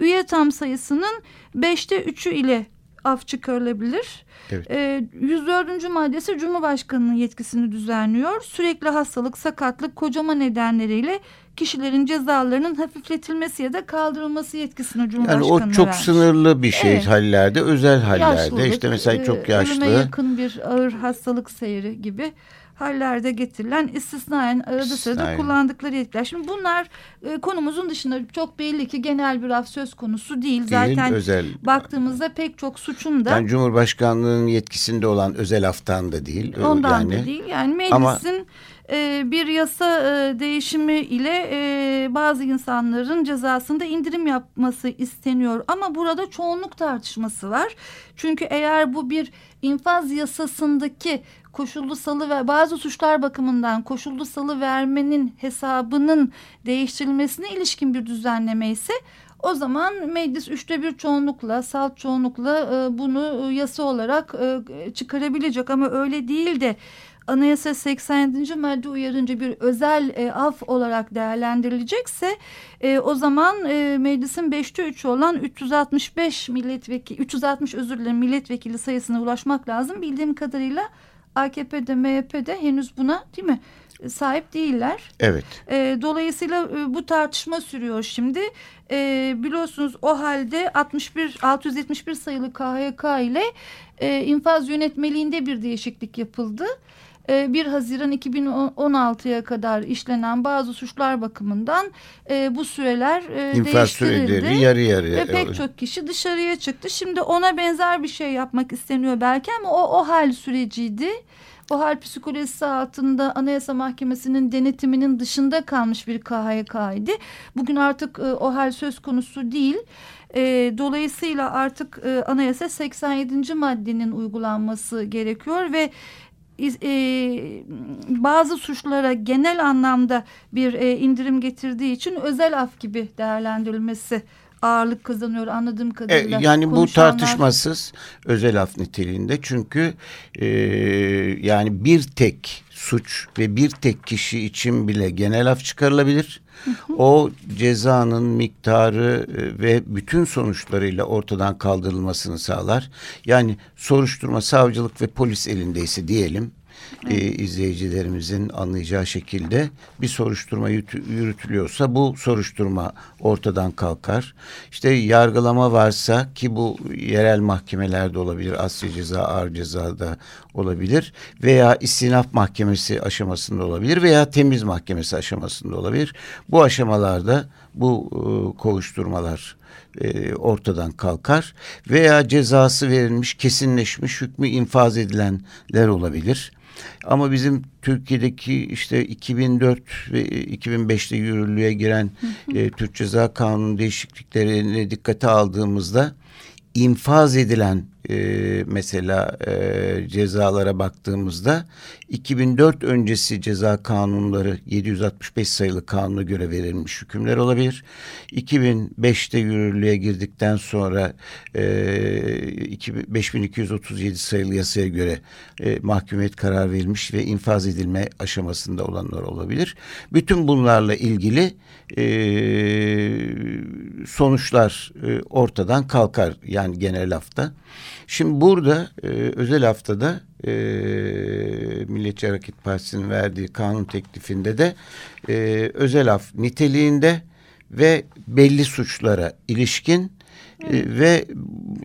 Speaker 2: Üye tam sayısının 5'te 3'ü ile af çıkarılabilir. Evet. E, 104. maddesi Cumhurbaşkanı'nın yetkisini düzenliyor. Sürekli hastalık, sakatlık, kocama nedenleriyle kişilerin cezalarının hafifletilmesi ya da kaldırılması yetkisini Cumhurbaşkanı'na
Speaker 3: Yani o çok vermiş. sınırlı bir şey evet. hallerde, özel hallerde. Yaşlılık, işte mesela çok yaşlı. Ölüme
Speaker 2: yakın bir ağır hastalık seyri gibi hallerde getirilen istisnaen arada sırada kullandıkları yetkiler. Şimdi bunlar e, konumuzun dışında çok belli ki genel bir af söz konusu değil. değil Zaten özel. baktığımızda pek çok suçun da.
Speaker 3: Yani Cumhurbaşkanlığının yetkisinde olan özel aftan da değil.
Speaker 2: Ondan yani. da değil. Yani meclisin Ama, e, bir yasa e, değişimi ile e, bazı insanların cezasında indirim yapması isteniyor. Ama burada çoğunluk tartışması var. Çünkü eğer bu bir infaz yasasındaki koşullu salı ve bazı suçlar bakımından koşullu salı vermenin hesabının değiştirilmesine ilişkin bir düzenleme ise o zaman meclis üçte bir çoğunlukla, salt çoğunlukla e, bunu yasa olarak çıkarabilecek ama öyle değil de Anayasa 87. madde uyarınca bir özel e, af olarak değerlendirilecekse e, o zaman e, meclisin 5'te 3 olan 365 milletvekili 360 özür dilerim milletvekili sayısına ulaşmak lazım. Bildiğim kadarıyla AKP'de MHP'de henüz buna değil mi sahip değiller.
Speaker 3: Evet.
Speaker 2: E, dolayısıyla e, bu tartışma sürüyor şimdi. E, biliyorsunuz o halde 61 671 sayılı KHK ile e, infaz yönetmeliğinde bir değişiklik yapıldı. 1 ee, Haziran 2016'ya kadar işlenen bazı suçlar bakımından e, bu süreler e, İnfaz değiştirildi.
Speaker 3: yarı yarıya.
Speaker 2: Ve pek çok kişi dışarıya çıktı. Şimdi ona benzer bir şey yapmak isteniyor belki ama o, o hal süreciydi. O hal psikolojisi altında Anayasa Mahkemesi'nin denetiminin dışında kalmış bir KHK'ydı. Bugün artık e, o hal söz konusu değil. E, dolayısıyla artık e, Anayasa 87. maddenin uygulanması gerekiyor ve e, bazı suçlara genel anlamda bir e, indirim getirdiği için özel af gibi değerlendirilmesi ağırlık kazanıyor anladığım kadarıyla.
Speaker 3: E, yani bu tartışmasız özel af niteliğinde çünkü e, yani bir tek suç ve bir tek kişi için bile genel af çıkarılabilir. O cezanın miktarı e, ve bütün sonuçlarıyla ortadan kaldırılmasını sağlar. Yani soruşturma savcılık ve polis elindeyse diyelim e, izleyicilerimizin anlayacağı şekilde bir soruşturma yürütülüyorsa bu soruşturma ortadan kalkar. İşte yargılama varsa ki bu yerel mahkemelerde olabilir, Asya Ceza, Ağır Ceza'da olabilir veya istinaf mahkemesi aşamasında olabilir veya temiz mahkemesi aşamasında olabilir. Bu aşamalarda bu e, kovuşturmalar e, ortadan kalkar veya cezası verilmiş, kesinleşmiş, hükmü infaz edilenler olabilir. Ama bizim Türkiye'deki işte 2004 ve 2005'te yürürlüğe giren e, Türk Ceza Kanunu değişikliklerini dikkate aldığımızda infaz edilen e, mesela e, cezalara baktığımızda 2004 öncesi ceza kanunları 765 sayılı kanuna göre verilmiş hükümler olabilir. 2005'te yürürlüğe girdikten sonra e, 5237 sayılı yasaya göre e, mahkumiyet karar verilmiş ve infaz edilme aşamasında olanlar olabilir. Bütün bunlarla ilgili e, sonuçlar e, ortadan kalkar yani genel hafta. Şimdi burada e, özel haftada e, Milliyetçi Hareket Partisi'nin verdiği kanun teklifinde de e, özel af niteliğinde ve belli suçlara ilişkin e, ve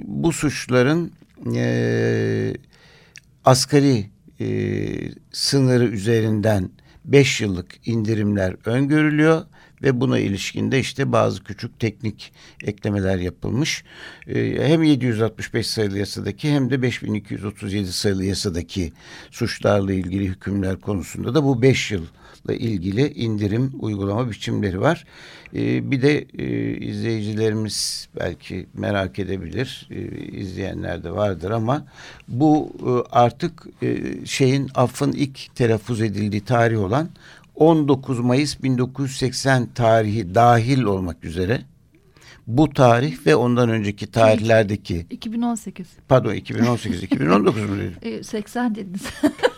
Speaker 3: bu suçların e, asgari e, sınırı üzerinden beş yıllık indirimler öngörülüyor ve buna ilişkinde işte bazı küçük teknik eklemeler yapılmış. Ee, hem 765 sayılı yasadaki hem de 5237 sayılı yasadaki suçlarla ilgili hükümler konusunda da bu 5 yıl ilgili indirim uygulama biçimleri var. E, bir de e, izleyicilerimiz belki merak edebilir, e, izleyenler de vardır ama bu e, artık şeyin affın ilk telaffuz edildiği tarih olan 19 Mayıs 1980 tarihi dahil olmak üzere bu tarih ve ondan önceki tarihlerdeki
Speaker 2: 2018
Speaker 3: pardon 2018 2019 mu <laughs> dedim?
Speaker 2: 80 dediniz. <laughs>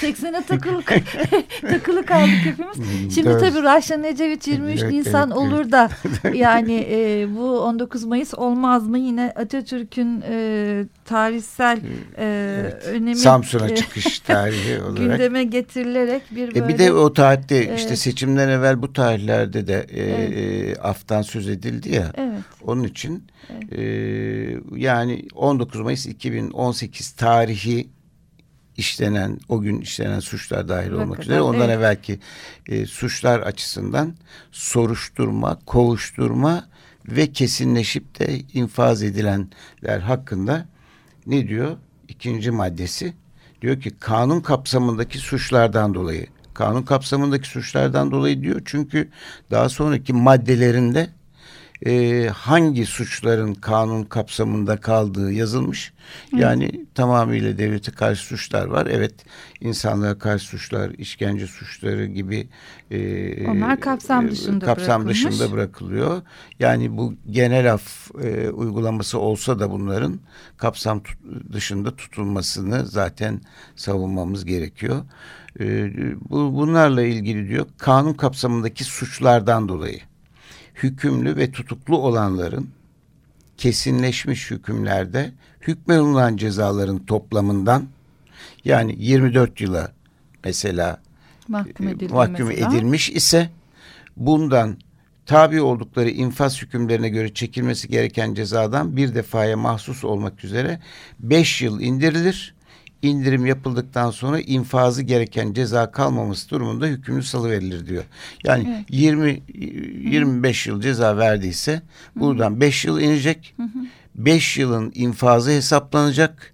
Speaker 2: 80'e takılı, <laughs> takılı kaldık hepimiz. Hmm, Şimdi Dört. tabii Raşan Ecevit 23 evet, Nisan evet, olur da <laughs> yani e, bu 19 Mayıs olmaz mı? Yine Atatürk'ün e, tarihsel e, evet. önemi
Speaker 3: Samsun'a e, çıkış <laughs> tarihi olarak
Speaker 2: gündeme getirilerek bir böyle,
Speaker 3: e bir de o tarihte e, işte seçimden evvel bu tarihlerde de e, evet. e, aftan söz edildi ya. Evet. Onun için evet. e, yani 19 Mayıs 2018 tarihi işlenen o gün işlenen suçlar dahil olmak üzere ondan evet. evvelki e, suçlar açısından soruşturma, kovuşturma ve kesinleşip de infaz edilenler hakkında ne diyor? İkinci maddesi diyor ki kanun kapsamındaki suçlardan dolayı kanun kapsamındaki suçlardan dolayı diyor çünkü daha sonraki maddelerinde e, hangi suçların kanun kapsamında kaldığı yazılmış. Hı. Yani tamamıyla devlete karşı suçlar var. Evet insanlığa karşı suçlar, işkence suçları gibi
Speaker 2: e, onlar kapsam dışında
Speaker 3: kapsam dışında bırakılıyor. Yani bu genel af e, uygulaması olsa da bunların kapsam tut, dışında tutulmasını zaten savunmamız gerekiyor. E, bu bunlarla ilgili diyor kanun kapsamındaki suçlardan dolayı hükümlü ve tutuklu olanların kesinleşmiş hükümlerde hükmedilen cezaların toplamından yani 24 yıla mesela mahkum, e, mahkum edilmiş ise bundan tabi oldukları infaz hükümlerine göre çekilmesi gereken cezadan bir defaya mahsus olmak üzere 5 yıl indirilir indirim yapıldıktan sonra infazı gereken ceza kalmaması durumunda hükümlü salı verilir diyor. Yani evet. 20 25 yıl ceza verdiyse buradan 5 yıl inecek. 5 yılın infazı hesaplanacak.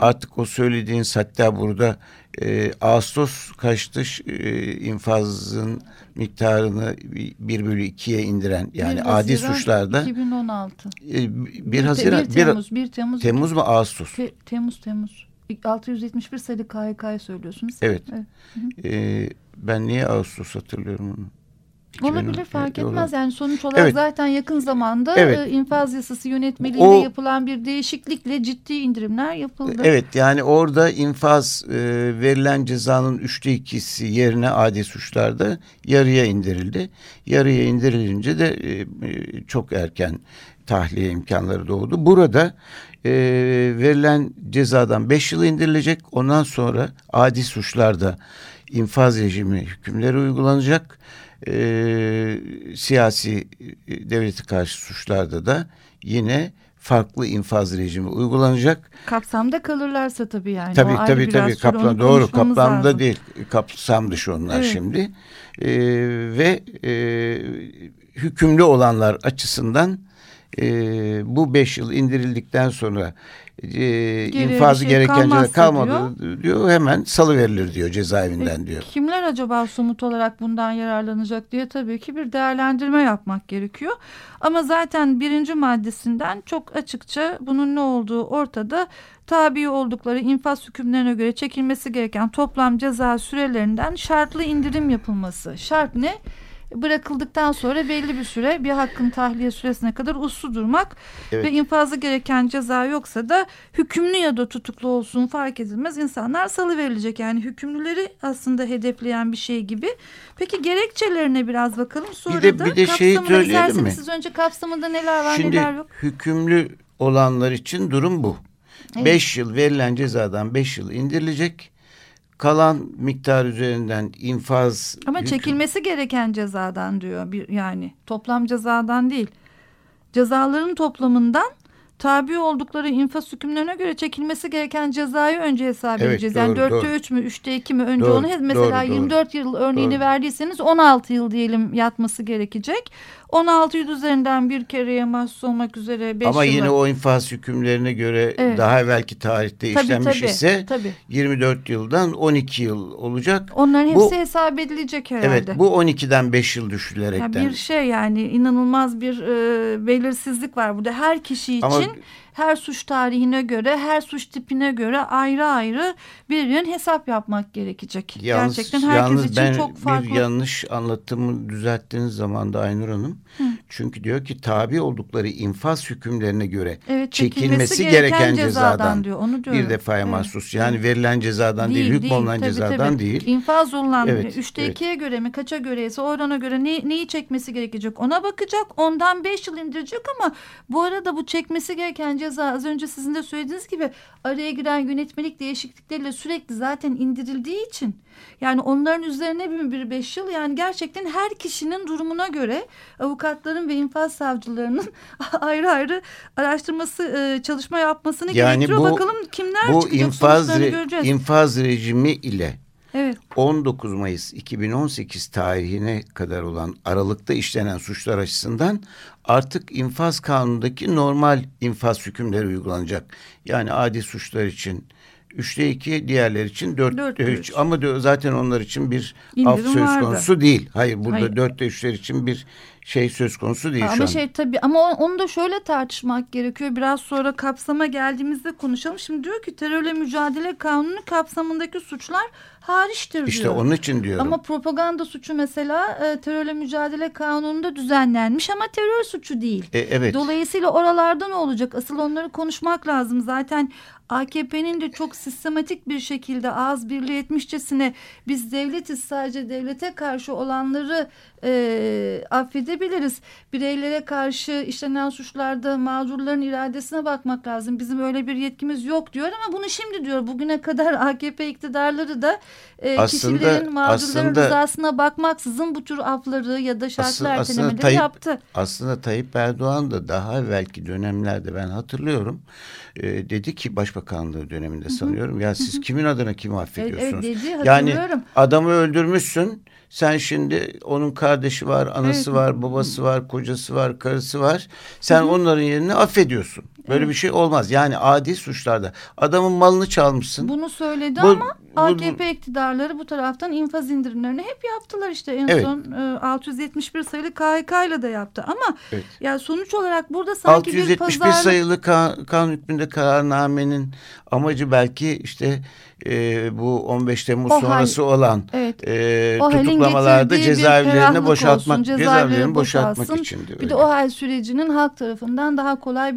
Speaker 3: Artık o söylediğin hatta burada e, Ağustos kaçtı e, infazın miktarını bir bölü ikiye indiren yani 1 adi suçlarda
Speaker 2: 2016
Speaker 3: e, 1 Haziran
Speaker 2: 1 Temmuz 1 Temmuz
Speaker 3: Temmuz mu Ağustos?
Speaker 2: Te, Temmuz Temmuz 671 sayılı KHK'yı söylüyorsunuz.
Speaker 3: Evet. evet. Ee, ben niye Ağustos hatırlıyorum onu?
Speaker 2: Olabilir fark etmez yani sonuç olarak evet. zaten yakın zamanda evet. E, infaz yasası yönetmeliğinde o, yapılan bir değişiklikle ciddi indirimler yapıldı.
Speaker 3: Evet yani orada infaz e, verilen cezanın üçte ikisi yerine adi suçlarda yarıya indirildi. Yarıya indirilince de e, e çok erken tahliye imkanları doğdu. Burada e, verilen cezadan beş yıl indirilecek. Ondan sonra adi suçlarda infaz rejimi hükümleri uygulanacak. E, siyasi devleti karşı suçlarda da yine farklı infaz rejimi uygulanacak.
Speaker 2: Kapsamda kalırlarsa tabii yani.
Speaker 3: Tabii o tabii tabii kapsam doğru kapsamda lazım. değil kapsam dışı onlar evet. şimdi. Ee, ve e, hükümlü olanlar açısından e, bu beş yıl indirildikten sonra e, infazı şey gereken kalmadı diyor. diyor hemen salı verilir diyor cezaevinden e, diyor.
Speaker 2: Kimler acaba somut olarak bundan yararlanacak diye tabii ki bir değerlendirme yapmak gerekiyor. Ama zaten birinci maddesinden çok açıkça bunun ne olduğu ortada tabi oldukları infaz hükümlerine göre çekilmesi gereken toplam ceza sürelerinden şartlı indirim yapılması. Şart ne? Bırakıldıktan sonra belli bir süre bir hakkın tahliye süresine kadar uslu durmak evet. ve infazı gereken ceza yoksa da hükümlü ya da tutuklu olsun fark edilmez insanlar salı verilecek. Yani hükümlüleri aslında hedefleyen bir şey gibi. Peki gerekçelerine biraz bakalım. Sonra
Speaker 3: bir de, da bir de şeyi söyleyelim mi?
Speaker 2: Siz önce kapsamında neler var
Speaker 3: Şimdi,
Speaker 2: neler yok.
Speaker 3: hükümlü olanlar için durum bu. Evet. Beş yıl verilen cezadan beş yıl indirilecek kalan miktar üzerinden infaz
Speaker 2: ama yük... çekilmesi gereken cezadan diyor bir yani toplam cezadan değil cezaların toplamından tabi oldukları infaz hükümlerine göre çekilmesi gereken cezayı önce hesap evet, edeceğiz. Yani dörtte doğru. 3 mü üçte iki mi önce doğru, onu mesela doğru, 24 doğru. yıl örneğini doğru. verdiyseniz 16 yıl diyelim yatması gerekecek. 16 yıl üzerinden bir kereye mahsus olmak üzere 5
Speaker 3: Ama
Speaker 2: yılı...
Speaker 3: yine o infaz hükümlerine göre evet. daha evvelki tarihte tabii, işlenmiş tabii, ise tabii. 24 yıldan 12 yıl olacak.
Speaker 2: Onların hepsi bu, hesap edilecek herhalde.
Speaker 3: Evet bu 12'den 5 yıl düşülerekten.
Speaker 2: Ya bir şey yani inanılmaz bir e, belirsizlik var burada her kişi için. Ama, her suç tarihine göre, her suç tipine göre ayrı ayrı bir yön hesap yapmak gerekecek. Yalnız, Gerçekten herkes yalnız için ben çok farklı.
Speaker 3: Bir yanlış anlattığımı düzelttiğiniz zaman da Aynur Hanım. Hı. Çünkü diyor ki tabi oldukları infaz hükümlerine göre evet, çekilmesi gereken, gereken cezadan, cezadan diyor. Onu diyorum. bir defaya evet. mahsus. Yani verilen cezadan değil, değil hükmolunan cezadan tabii. değil.
Speaker 2: İnfaz olunan evet, üçte evet. ikiye göre mi kaça göreyse orana göre ne, neyi çekmesi gerekecek ona bakacak. Ondan beş yıl indirecek ama bu arada bu çekmesi gereken ceza az önce sizin de söylediğiniz gibi araya giren yönetmelik değişiklikleriyle sürekli zaten indirildiği için yani onların üzerine bir, bir beş yıl yani gerçekten her kişinin durumuna göre avukatların ve infaz savcılarının <laughs> ayrı ayrı araştırması e, çalışma yapmasını yani gerektiriyor. Bu, Bakalım kimler bu çıkacak infaz, re, göreceğiz.
Speaker 3: infaz rejimi ile Evet. 19 Mayıs 2018 tarihine kadar olan Aralık'ta işlenen suçlar açısından artık infaz kanunundaki normal infaz hükümleri uygulanacak. Yani adi suçlar için üçte iki, diğerler için dörtte üç. Ama diyor, zaten onlar için bir İndirim af söz vardı. konusu değil. Hayır burada Hayır. dörtte üçler için bir şey söz konusu değil
Speaker 2: ama
Speaker 3: şu an.
Speaker 2: şey tabii ama onu da şöyle tartışmak gerekiyor. Biraz sonra kapsama geldiğimizde konuşalım. Şimdi diyor ki terörle mücadele kanunu kapsamındaki suçlar hariçtir diyor.
Speaker 3: İşte onun için diyorum.
Speaker 2: Ama propaganda suçu mesela e, terörle mücadele kanununda düzenlenmiş ama terör suçu değil.
Speaker 3: E, evet.
Speaker 2: Dolayısıyla oralarda ne olacak? Asıl onları konuşmak lazım. Zaten AKP'nin de çok sistematik bir şekilde ağız birliği etmişçesine biz devletiz sadece devlete karşı olanları e, affedebiliriz. Bireylere karşı işlenen suçlarda mağdurların iradesine bakmak lazım. Bizim öyle bir yetkimiz yok diyor ama bunu şimdi diyor. Bugüne kadar <laughs> AKP iktidarları da e, aslında, kişilerin mağdurların aslında, rızasına bakmaksızın bu tür afları ya da şartlı ertelemeleri Tayyip, yaptı.
Speaker 3: Aslında Tayyip Erdoğan da daha belki dönemlerde ben hatırlıyorum e, dedi ki başbakanlığı döneminde sanıyorum ya siz kimin adına kimi affediyorsunuz? Evet, evet dedi, yani adamı öldürmüşsün sen şimdi onun kardeşi var, anası evet. var, babası var, kocası var, karısı var. Sen onların yerini affediyorsun. Böyle evet. bir şey olmaz. Yani adi suçlarda adamın malını çalmışsın.
Speaker 2: Bunu söyledi bu, ama AKP bu, iktidarları bu taraftan infaz indirimlerini hep yaptılar işte. En evet. son e, 671 sayılı KHK ile de yaptı. Ama evet. yani sonuç olarak burada sanki 671 bir pazarlık... 671
Speaker 3: sayılı kan, kanun hükmünde kararnamenin amacı belki işte e, bu 15 Temmuz o sonrası hal, olan evet. e, tutuklamalarda cezaevlerine boşaltmak, olsun, cezaevlerini boşaltmak için.
Speaker 2: Bir öyle. de o hal sürecinin halk tarafından daha kolay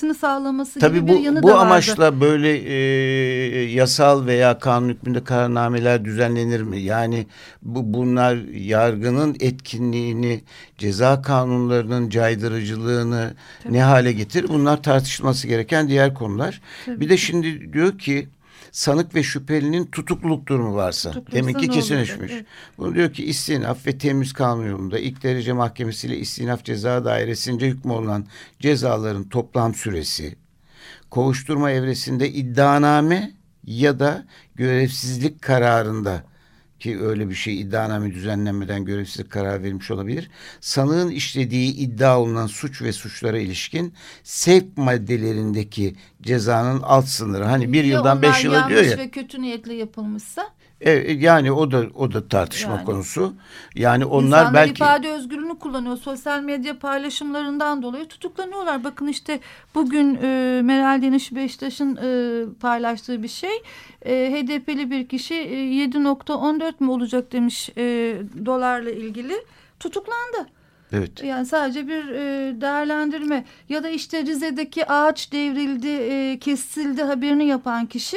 Speaker 2: benimsenmesini sağlaması Tabii gibi bu, bir yanı bu da
Speaker 3: vardı. Bu amaçla böyle e, yasal veya kanun hükmünde kararnameler düzenlenir mi? Yani bu bunlar yargının etkinliğini, ceza kanunlarının caydırıcılığını Tabii. ne hale getirir? Bunlar tartışılması gereken diğer konular. Tabii. Bir de şimdi diyor ki sanık ve şüphelinin tutukluluk durumu varsa. Demek ki kesinleşmiş. Evet. Bunu diyor ki istinaf ve temiz kanununda ilk derece mahkemesiyle istinaf ceza dairesince hükmolunan cezaların toplam süresi, kovuşturma evresinde iddianame ya da görevsizlik kararında ki öyle bir şey iddianame düzenlenmeden görevsizlik karar verilmiş olabilir. Sanığın işlediği iddia olunan suç ve suçlara ilişkin sevk maddelerindeki cezanın alt sınırı. Hani bir ya yıldan beş yıla diyor ya.
Speaker 2: ve kötü niyetle yapılmışsa?
Speaker 3: E, yani o da o da tartışma yani. konusu. Yani onlar İnsanlar belki
Speaker 2: ifade özgürlüğünü kullanıyor. Sosyal medya paylaşımlarından dolayı tutuklanıyorlar. Bakın işte bugün e, Meral Deniş Beştaş'ın e, paylaştığı bir şey. E, HDP'li bir kişi e, 7.14 mi olacak demiş e, dolarla ilgili. Tutuklandı.
Speaker 3: Evet.
Speaker 2: Yani sadece bir e, değerlendirme ya da işte Rize'deki ağaç devrildi, e, kesildi haberini yapan kişi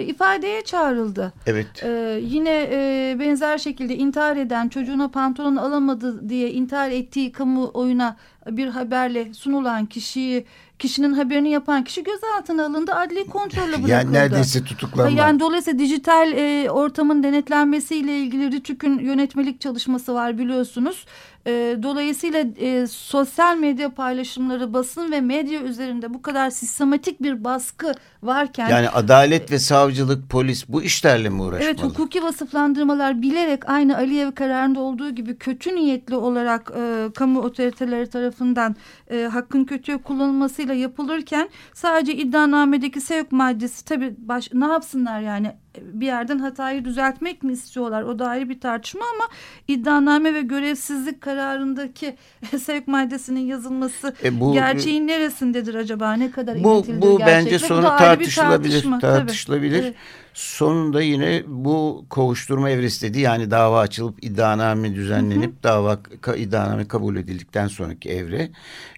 Speaker 2: e, ifadeye çağrıldı.
Speaker 3: Evet.
Speaker 2: E, yine e, benzer şekilde intihar eden çocuğuna pantolon alamadı diye intihar ettiği kamuoyuna bir haberle sunulan kişiyi kişinin haberini yapan kişi gözaltına alındı adli kontrolle bırakıldı.
Speaker 3: Yani neredeyse tutuklanma.
Speaker 2: Yani dolayısıyla dijital e, ortamın denetlenmesiyle ilgili RTÜK'ün yönetmelik çalışması var biliyorsunuz. E, dolayısıyla e, sosyal medya paylaşımları basın ve medya üzerinde bu kadar sistematik bir baskı varken.
Speaker 3: Yani adalet ve savcılık polis bu işlerle mi uğraşmalı?
Speaker 2: Evet hukuki vasıflandırmalar bilerek aynı Aliyev kararında olduğu gibi kötü niyetli olarak e, kamu otoriteleri tarafından e, hakkın kötüye kullanılmasıyla yapılırken sadece iddianamedeki sevk maddesi tabii baş, ne yapsınlar yani bir yerden hatayı düzeltmek mi istiyorlar? O da ayrı bir tartışma ama iddianame ve görevsizlik kararındaki <laughs> sevk maddesinin yazılması e bu, gerçeğin neresindedir acaba? Ne kadar
Speaker 3: bu, bu bence sonu tartışılabilir. Tartışma, tartışılabilir. Evet sonunda yine bu kovuşturma evresi dedi. Yani dava açılıp iddianame düzenlenip hı hı. dava iddianame kabul edildikten sonraki evre.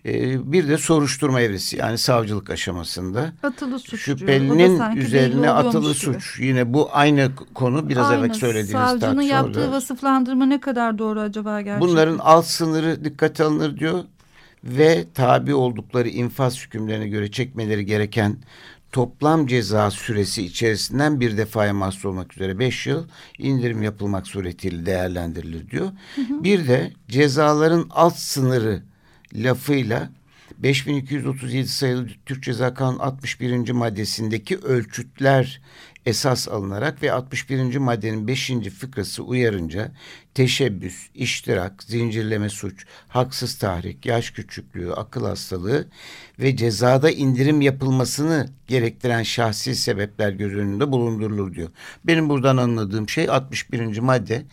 Speaker 3: Ee, bir de soruşturma evresi yani savcılık aşamasında.
Speaker 2: Atılı suç
Speaker 3: Şüphelinin üzerine atılı suç. Gibi. Yine bu aynı konu biraz aynı. evvel söylediğiniz
Speaker 2: Savcının yaptığı vasıflandırma ne kadar doğru acaba gerçekten?
Speaker 3: Bunların alt sınırı dikkate alınır diyor ve tabi oldukları infaz hükümlerine göre çekmeleri gereken toplam ceza süresi içerisinden bir defaya mahsus olmak üzere beş yıl indirim yapılmak suretiyle değerlendirilir diyor. Hı hı. Bir de cezaların alt sınırı lafıyla 5237 sayılı Türk Ceza Kanunu 61. maddesindeki ölçütler esas alınarak ve 61. maddenin 5. fıkrası uyarınca teşebbüs, iştirak, zincirleme suç, haksız tahrik, yaş küçüklüğü, akıl hastalığı ve cezada indirim yapılmasını gerektiren şahsi sebepler göz önünde bulundurulur diyor. Benim buradan anladığım şey 61. madde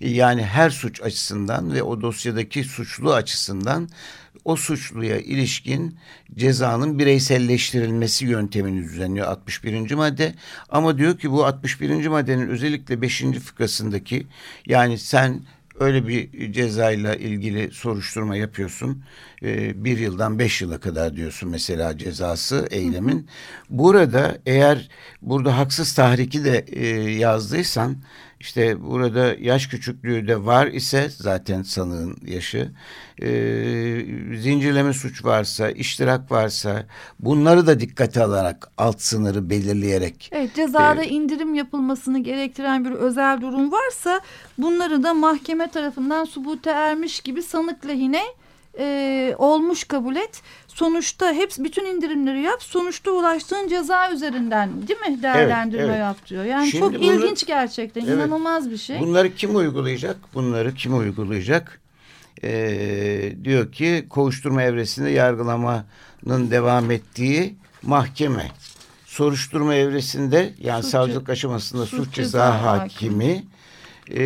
Speaker 3: yani her suç açısından ve o dosyadaki suçlu açısından o suçluya ilişkin cezanın bireyselleştirilmesi yöntemini düzenliyor 61. madde. Ama diyor ki bu 61. maddenin özellikle 5. fıkrasındaki yani sen öyle bir cezayla ilgili soruşturma yapıyorsun. Ee, bir yıldan beş yıla kadar diyorsun mesela cezası eylemin. Burada eğer burada haksız tahriki de e, yazdıysan işte burada yaş küçüklüğü de var ise zaten sanığın yaşı e, zincirleme suç varsa iştirak varsa bunları da dikkate alarak alt sınırı belirleyerek.
Speaker 2: Evet cezada e, indirim yapılmasını gerektiren bir özel durum varsa bunları da mahkeme tarafından subute ermiş gibi sanık lehine e, olmuş kabul et. Sonuçta hepsi bütün indirimleri yap. Sonuçta ulaştığın ceza üzerinden değil mi değerlendirme evet, evet. yap diyor. Yani Şimdi çok bunu, ilginç gerçekten. Evet, inanılmaz bir şey.
Speaker 3: Bunları kim uygulayacak? Bunları kim uygulayacak? Ee, diyor ki kovuşturma evresinde yargılamanın devam ettiği mahkeme. Soruşturma evresinde yani suç, savcılık aşamasında suç, suç ceza, ceza hakimi, hakimi e,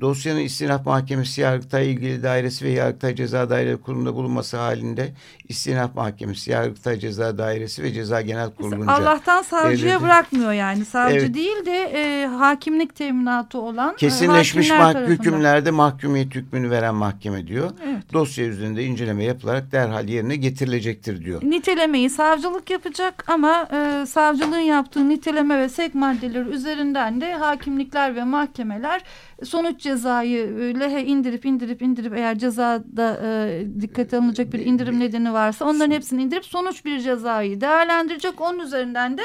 Speaker 3: dosyanın istinaf mahkemesi Yargıtay ilgili dairesi ve Yargıtay Ceza Daire Kurulu'nda bulunması halinde istinaf mahkemesi Yargıtay Ceza Dairesi ve Ceza Genel Kurulu'nca
Speaker 2: Allah'tan savcıya devleti. bırakmıyor yani savcı evet. değil de e, hakimlik teminatı olan
Speaker 3: e, kesinleşmiş mah hükümlerde mahkumiyet hükmünü veren mahkeme diyor. Evet. Dosya üzerinde inceleme yapılarak derhal yerine getirilecektir diyor.
Speaker 2: Nitelemeyi savcılık yapacak ama e, savcılığın yaptığı niteleme ve sek maddeleri üzerinden de hakimlikler ve mahkeme mahkemeler sonuç cezayı e, lehe indirip indirip indirip eğer cezada e, dikkate alınacak bir indirim nedeni varsa onların hepsini indirip sonuç bir cezayı değerlendirecek. Onun üzerinden de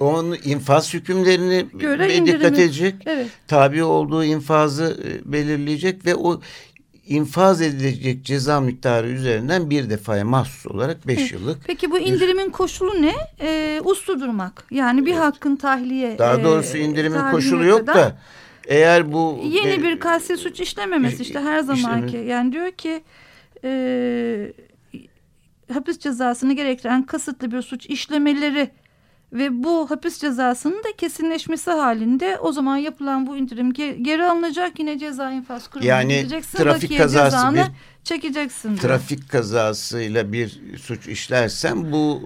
Speaker 3: onun infaz hükümlerini Göre dikkat edecek. Evet. Tabi olduğu infazı e, belirleyecek ve o infaz edilecek ceza miktarı üzerinden bir defaya mahsus olarak beş yıllık.
Speaker 2: Peki bu indirimin koşulu ne? E, uslu durmak. Yani bir evet. hakkın tahliye.
Speaker 3: Daha doğrusu indirimin koşulu yok kadar, da eğer bu
Speaker 2: yeni bir kasti suç işlememesi işte her zamanki işlemi. yani diyor ki e, hapis cezasını gerektiren kasıtlı bir suç işlemeleri ve bu hapis cezasının da kesinleşmesi halinde o zaman yapılan bu indirim geri alınacak yine ceza infaz kurumuna
Speaker 3: yani gideceksin. Trafik kazası bir
Speaker 2: çekeceksin. Diyor.
Speaker 3: Trafik kazasıyla bir suç işlersen bu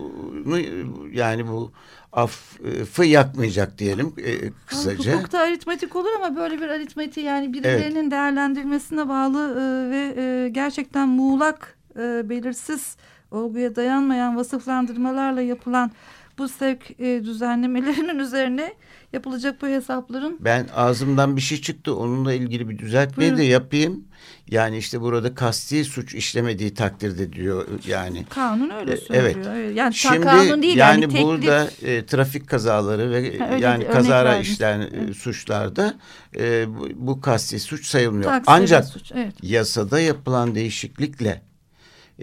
Speaker 3: yani bu affı yakmayacak diyelim e, kısaca.
Speaker 2: Hukukta aritmetik olur ama böyle bir aritmetiği yani birilerinin evet. değerlendirmesine bağlı e, ve e, gerçekten muğlak, e, belirsiz, olguya dayanmayan vasıflandırmalarla yapılan bu sevk e, düzenlemelerinin üzerine yapılacak bu hesapların.
Speaker 3: Ben ağzımdan bir şey çıktı. Onunla ilgili bir düzeltmeyi de yapayım. Yani işte burada kasti suç işlemediği takdirde diyor yani.
Speaker 2: Kanun öyle söylüyor.
Speaker 3: Evet.
Speaker 2: Yani Şimdi kanun değil yani,
Speaker 3: yani burada e, trafik kazaları ve ha, yani kazara işlenen evet. suçlarda e, bu, bu kasti suç sayılmıyor. Taksiri Ancak suç, evet. yasada yapılan değişiklikle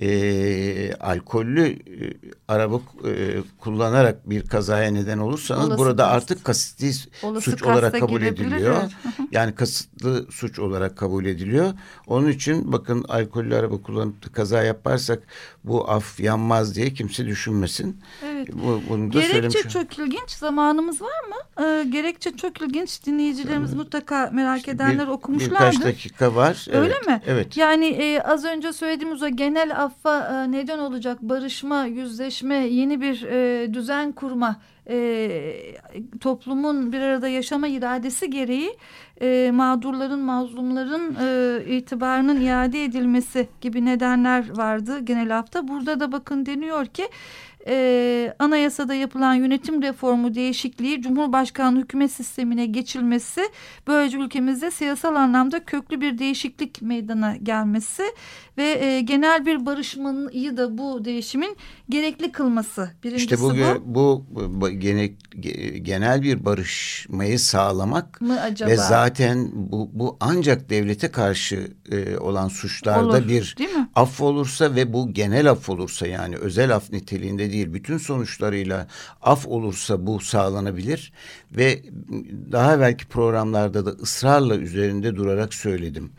Speaker 3: e, alkollü e, araba e, kullanarak bir kazaya neden olursanız Olası burada kast. artık kasıtlı suç olarak kabul ediliyor. yani kasıtlı suç olarak kabul ediliyor. Onun için bakın alkollü araba kullanıp kaza yaparsak bu af yanmaz diye kimse düşünmesin.
Speaker 2: Evet. Bu, bunu da Gerekçe çok ilginç. Zamanımız var mı? Ee, gerekçe çok ilginç. Dinleyicilerimiz evet. mutlaka merak edenler bir, okumuşlardır.
Speaker 3: Birkaç dakika var.
Speaker 2: Öyle
Speaker 3: evet.
Speaker 2: mi?
Speaker 3: Evet.
Speaker 2: Yani e, az önce söylediğimiz o genel affa e, neden olacak barışma, yüzleşme, yeni bir e, düzen kurma e, toplumun bir arada yaşama iradesi gereği e, mağdurların, mazlumların e, itibarının iade edilmesi gibi nedenler vardı genel hafta. Burada da bakın deniyor ki e, anayasada yapılan yönetim reformu değişikliği Cumhurbaşkanlığı hükümet sistemine geçilmesi böylece ülkemizde siyasal anlamda köklü bir değişiklik meydana gelmesi ve e, genel bir barışmayı da bu değişimin gerekli kılması.
Speaker 3: Birincisi işte bu, bu. bu, bu gene, genel bir barışmayı sağlamak mı acaba? ve zaten bu, bu ancak devlete karşı e, olan suçlarda Olur, bir af olursa ve bu genel af olursa yani özel af niteliğinde değil bütün sonuçlarıyla af olursa bu sağlanabilir ve daha belki programlarda da ısrarla üzerinde durarak söyledim.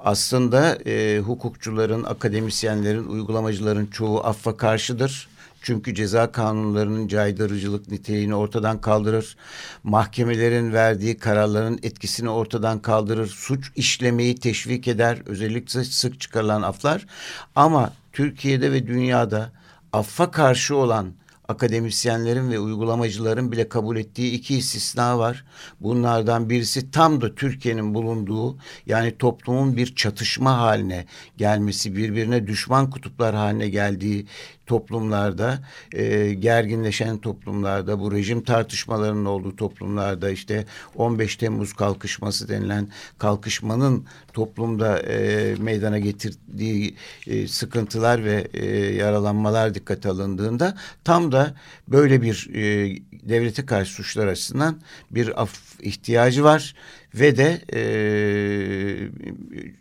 Speaker 3: Aslında e, hukukçuların, akademisyenlerin, uygulamacıların çoğu affa karşıdır. Çünkü ceza kanunlarının caydırıcılık niteliğini ortadan kaldırır. Mahkemelerin verdiği kararların etkisini ortadan kaldırır. Suç işlemeyi teşvik eder. Özellikle sık çıkarılan aflar. Ama Türkiye'de ve dünyada affa karşı olan akademisyenlerin ve uygulamacıların bile kabul ettiği iki istisna var. Bunlardan birisi tam da Türkiye'nin bulunduğu yani toplumun bir çatışma haline gelmesi, birbirine düşman kutuplar haline geldiği toplumlarda, e, gerginleşen toplumlarda, bu rejim tartışmalarının olduğu toplumlarda işte 15 Temmuz kalkışması denilen kalkışmanın toplumda e, meydana getirdiği e, sıkıntılar ve e, yaralanmalar dikkate alındığında tam da böyle bir e, devlete karşı suçlar açısından bir af ihtiyacı var ve de e,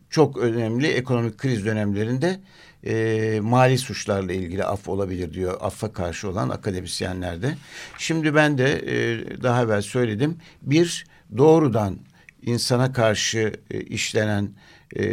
Speaker 3: çok önemli ekonomik kriz dönemlerinde e, mali suçlarla ilgili af olabilir diyor affa karşı olan akademisyenlerde. Şimdi ben de e, daha evvel söyledim bir doğrudan insana karşı e, işlenen e,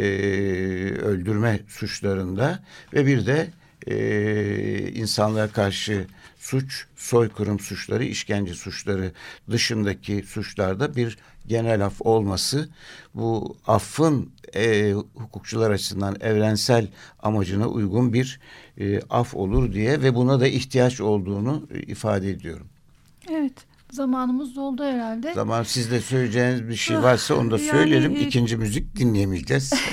Speaker 3: öldürme suçlarında ve bir de e, insanlara karşı suç, soykırım suçları, işkence suçları dışındaki suçlarda bir genel af olması bu affın e, hukukçular açısından evrensel amacına uygun bir e, af olur diye ve buna da ihtiyaç olduğunu ifade ediyorum.
Speaker 2: Evet. Zamanımız doldu herhalde.
Speaker 3: Zaman sizde söyleyeceğiniz bir şey varsa onu da yani, söyleyelim. İkinci müzik dinleyemeyeceğiz. <laughs>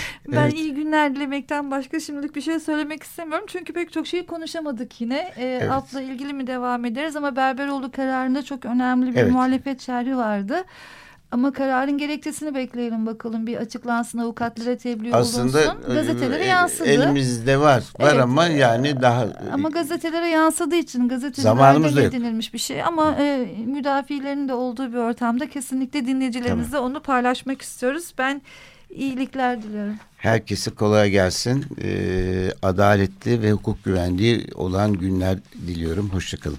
Speaker 3: <laughs>
Speaker 2: ben evet. iyi günler dilemekten başka şimdilik bir şey söylemek istemiyorum. Çünkü pek çok şeyi konuşamadık yine. E, evet. Afla ilgili mi devam ederiz ama Berberoğlu kararında çok önemli bir evet. muhalefet şerhi vardı. Ama kararın gerekçesini bekleyelim bakalım. Bir açıklansın avukatlara tebliğ Aslında, olunsun. Gazetelere yansıdı.
Speaker 3: Elimizde var. Var evet. ama yani daha...
Speaker 2: Ama gazetelere yansıdığı için gazetelerde edinilmiş bir şey. Ama e, müdafilerin de olduğu bir ortamda kesinlikle dinleyicilerimizle tamam. onu paylaşmak istiyoruz. Ben iyilikler diliyorum.
Speaker 3: Herkese kolay gelsin. Ee, adaletli ve hukuk güvenliği olan günler diliyorum. Hoşçakalın.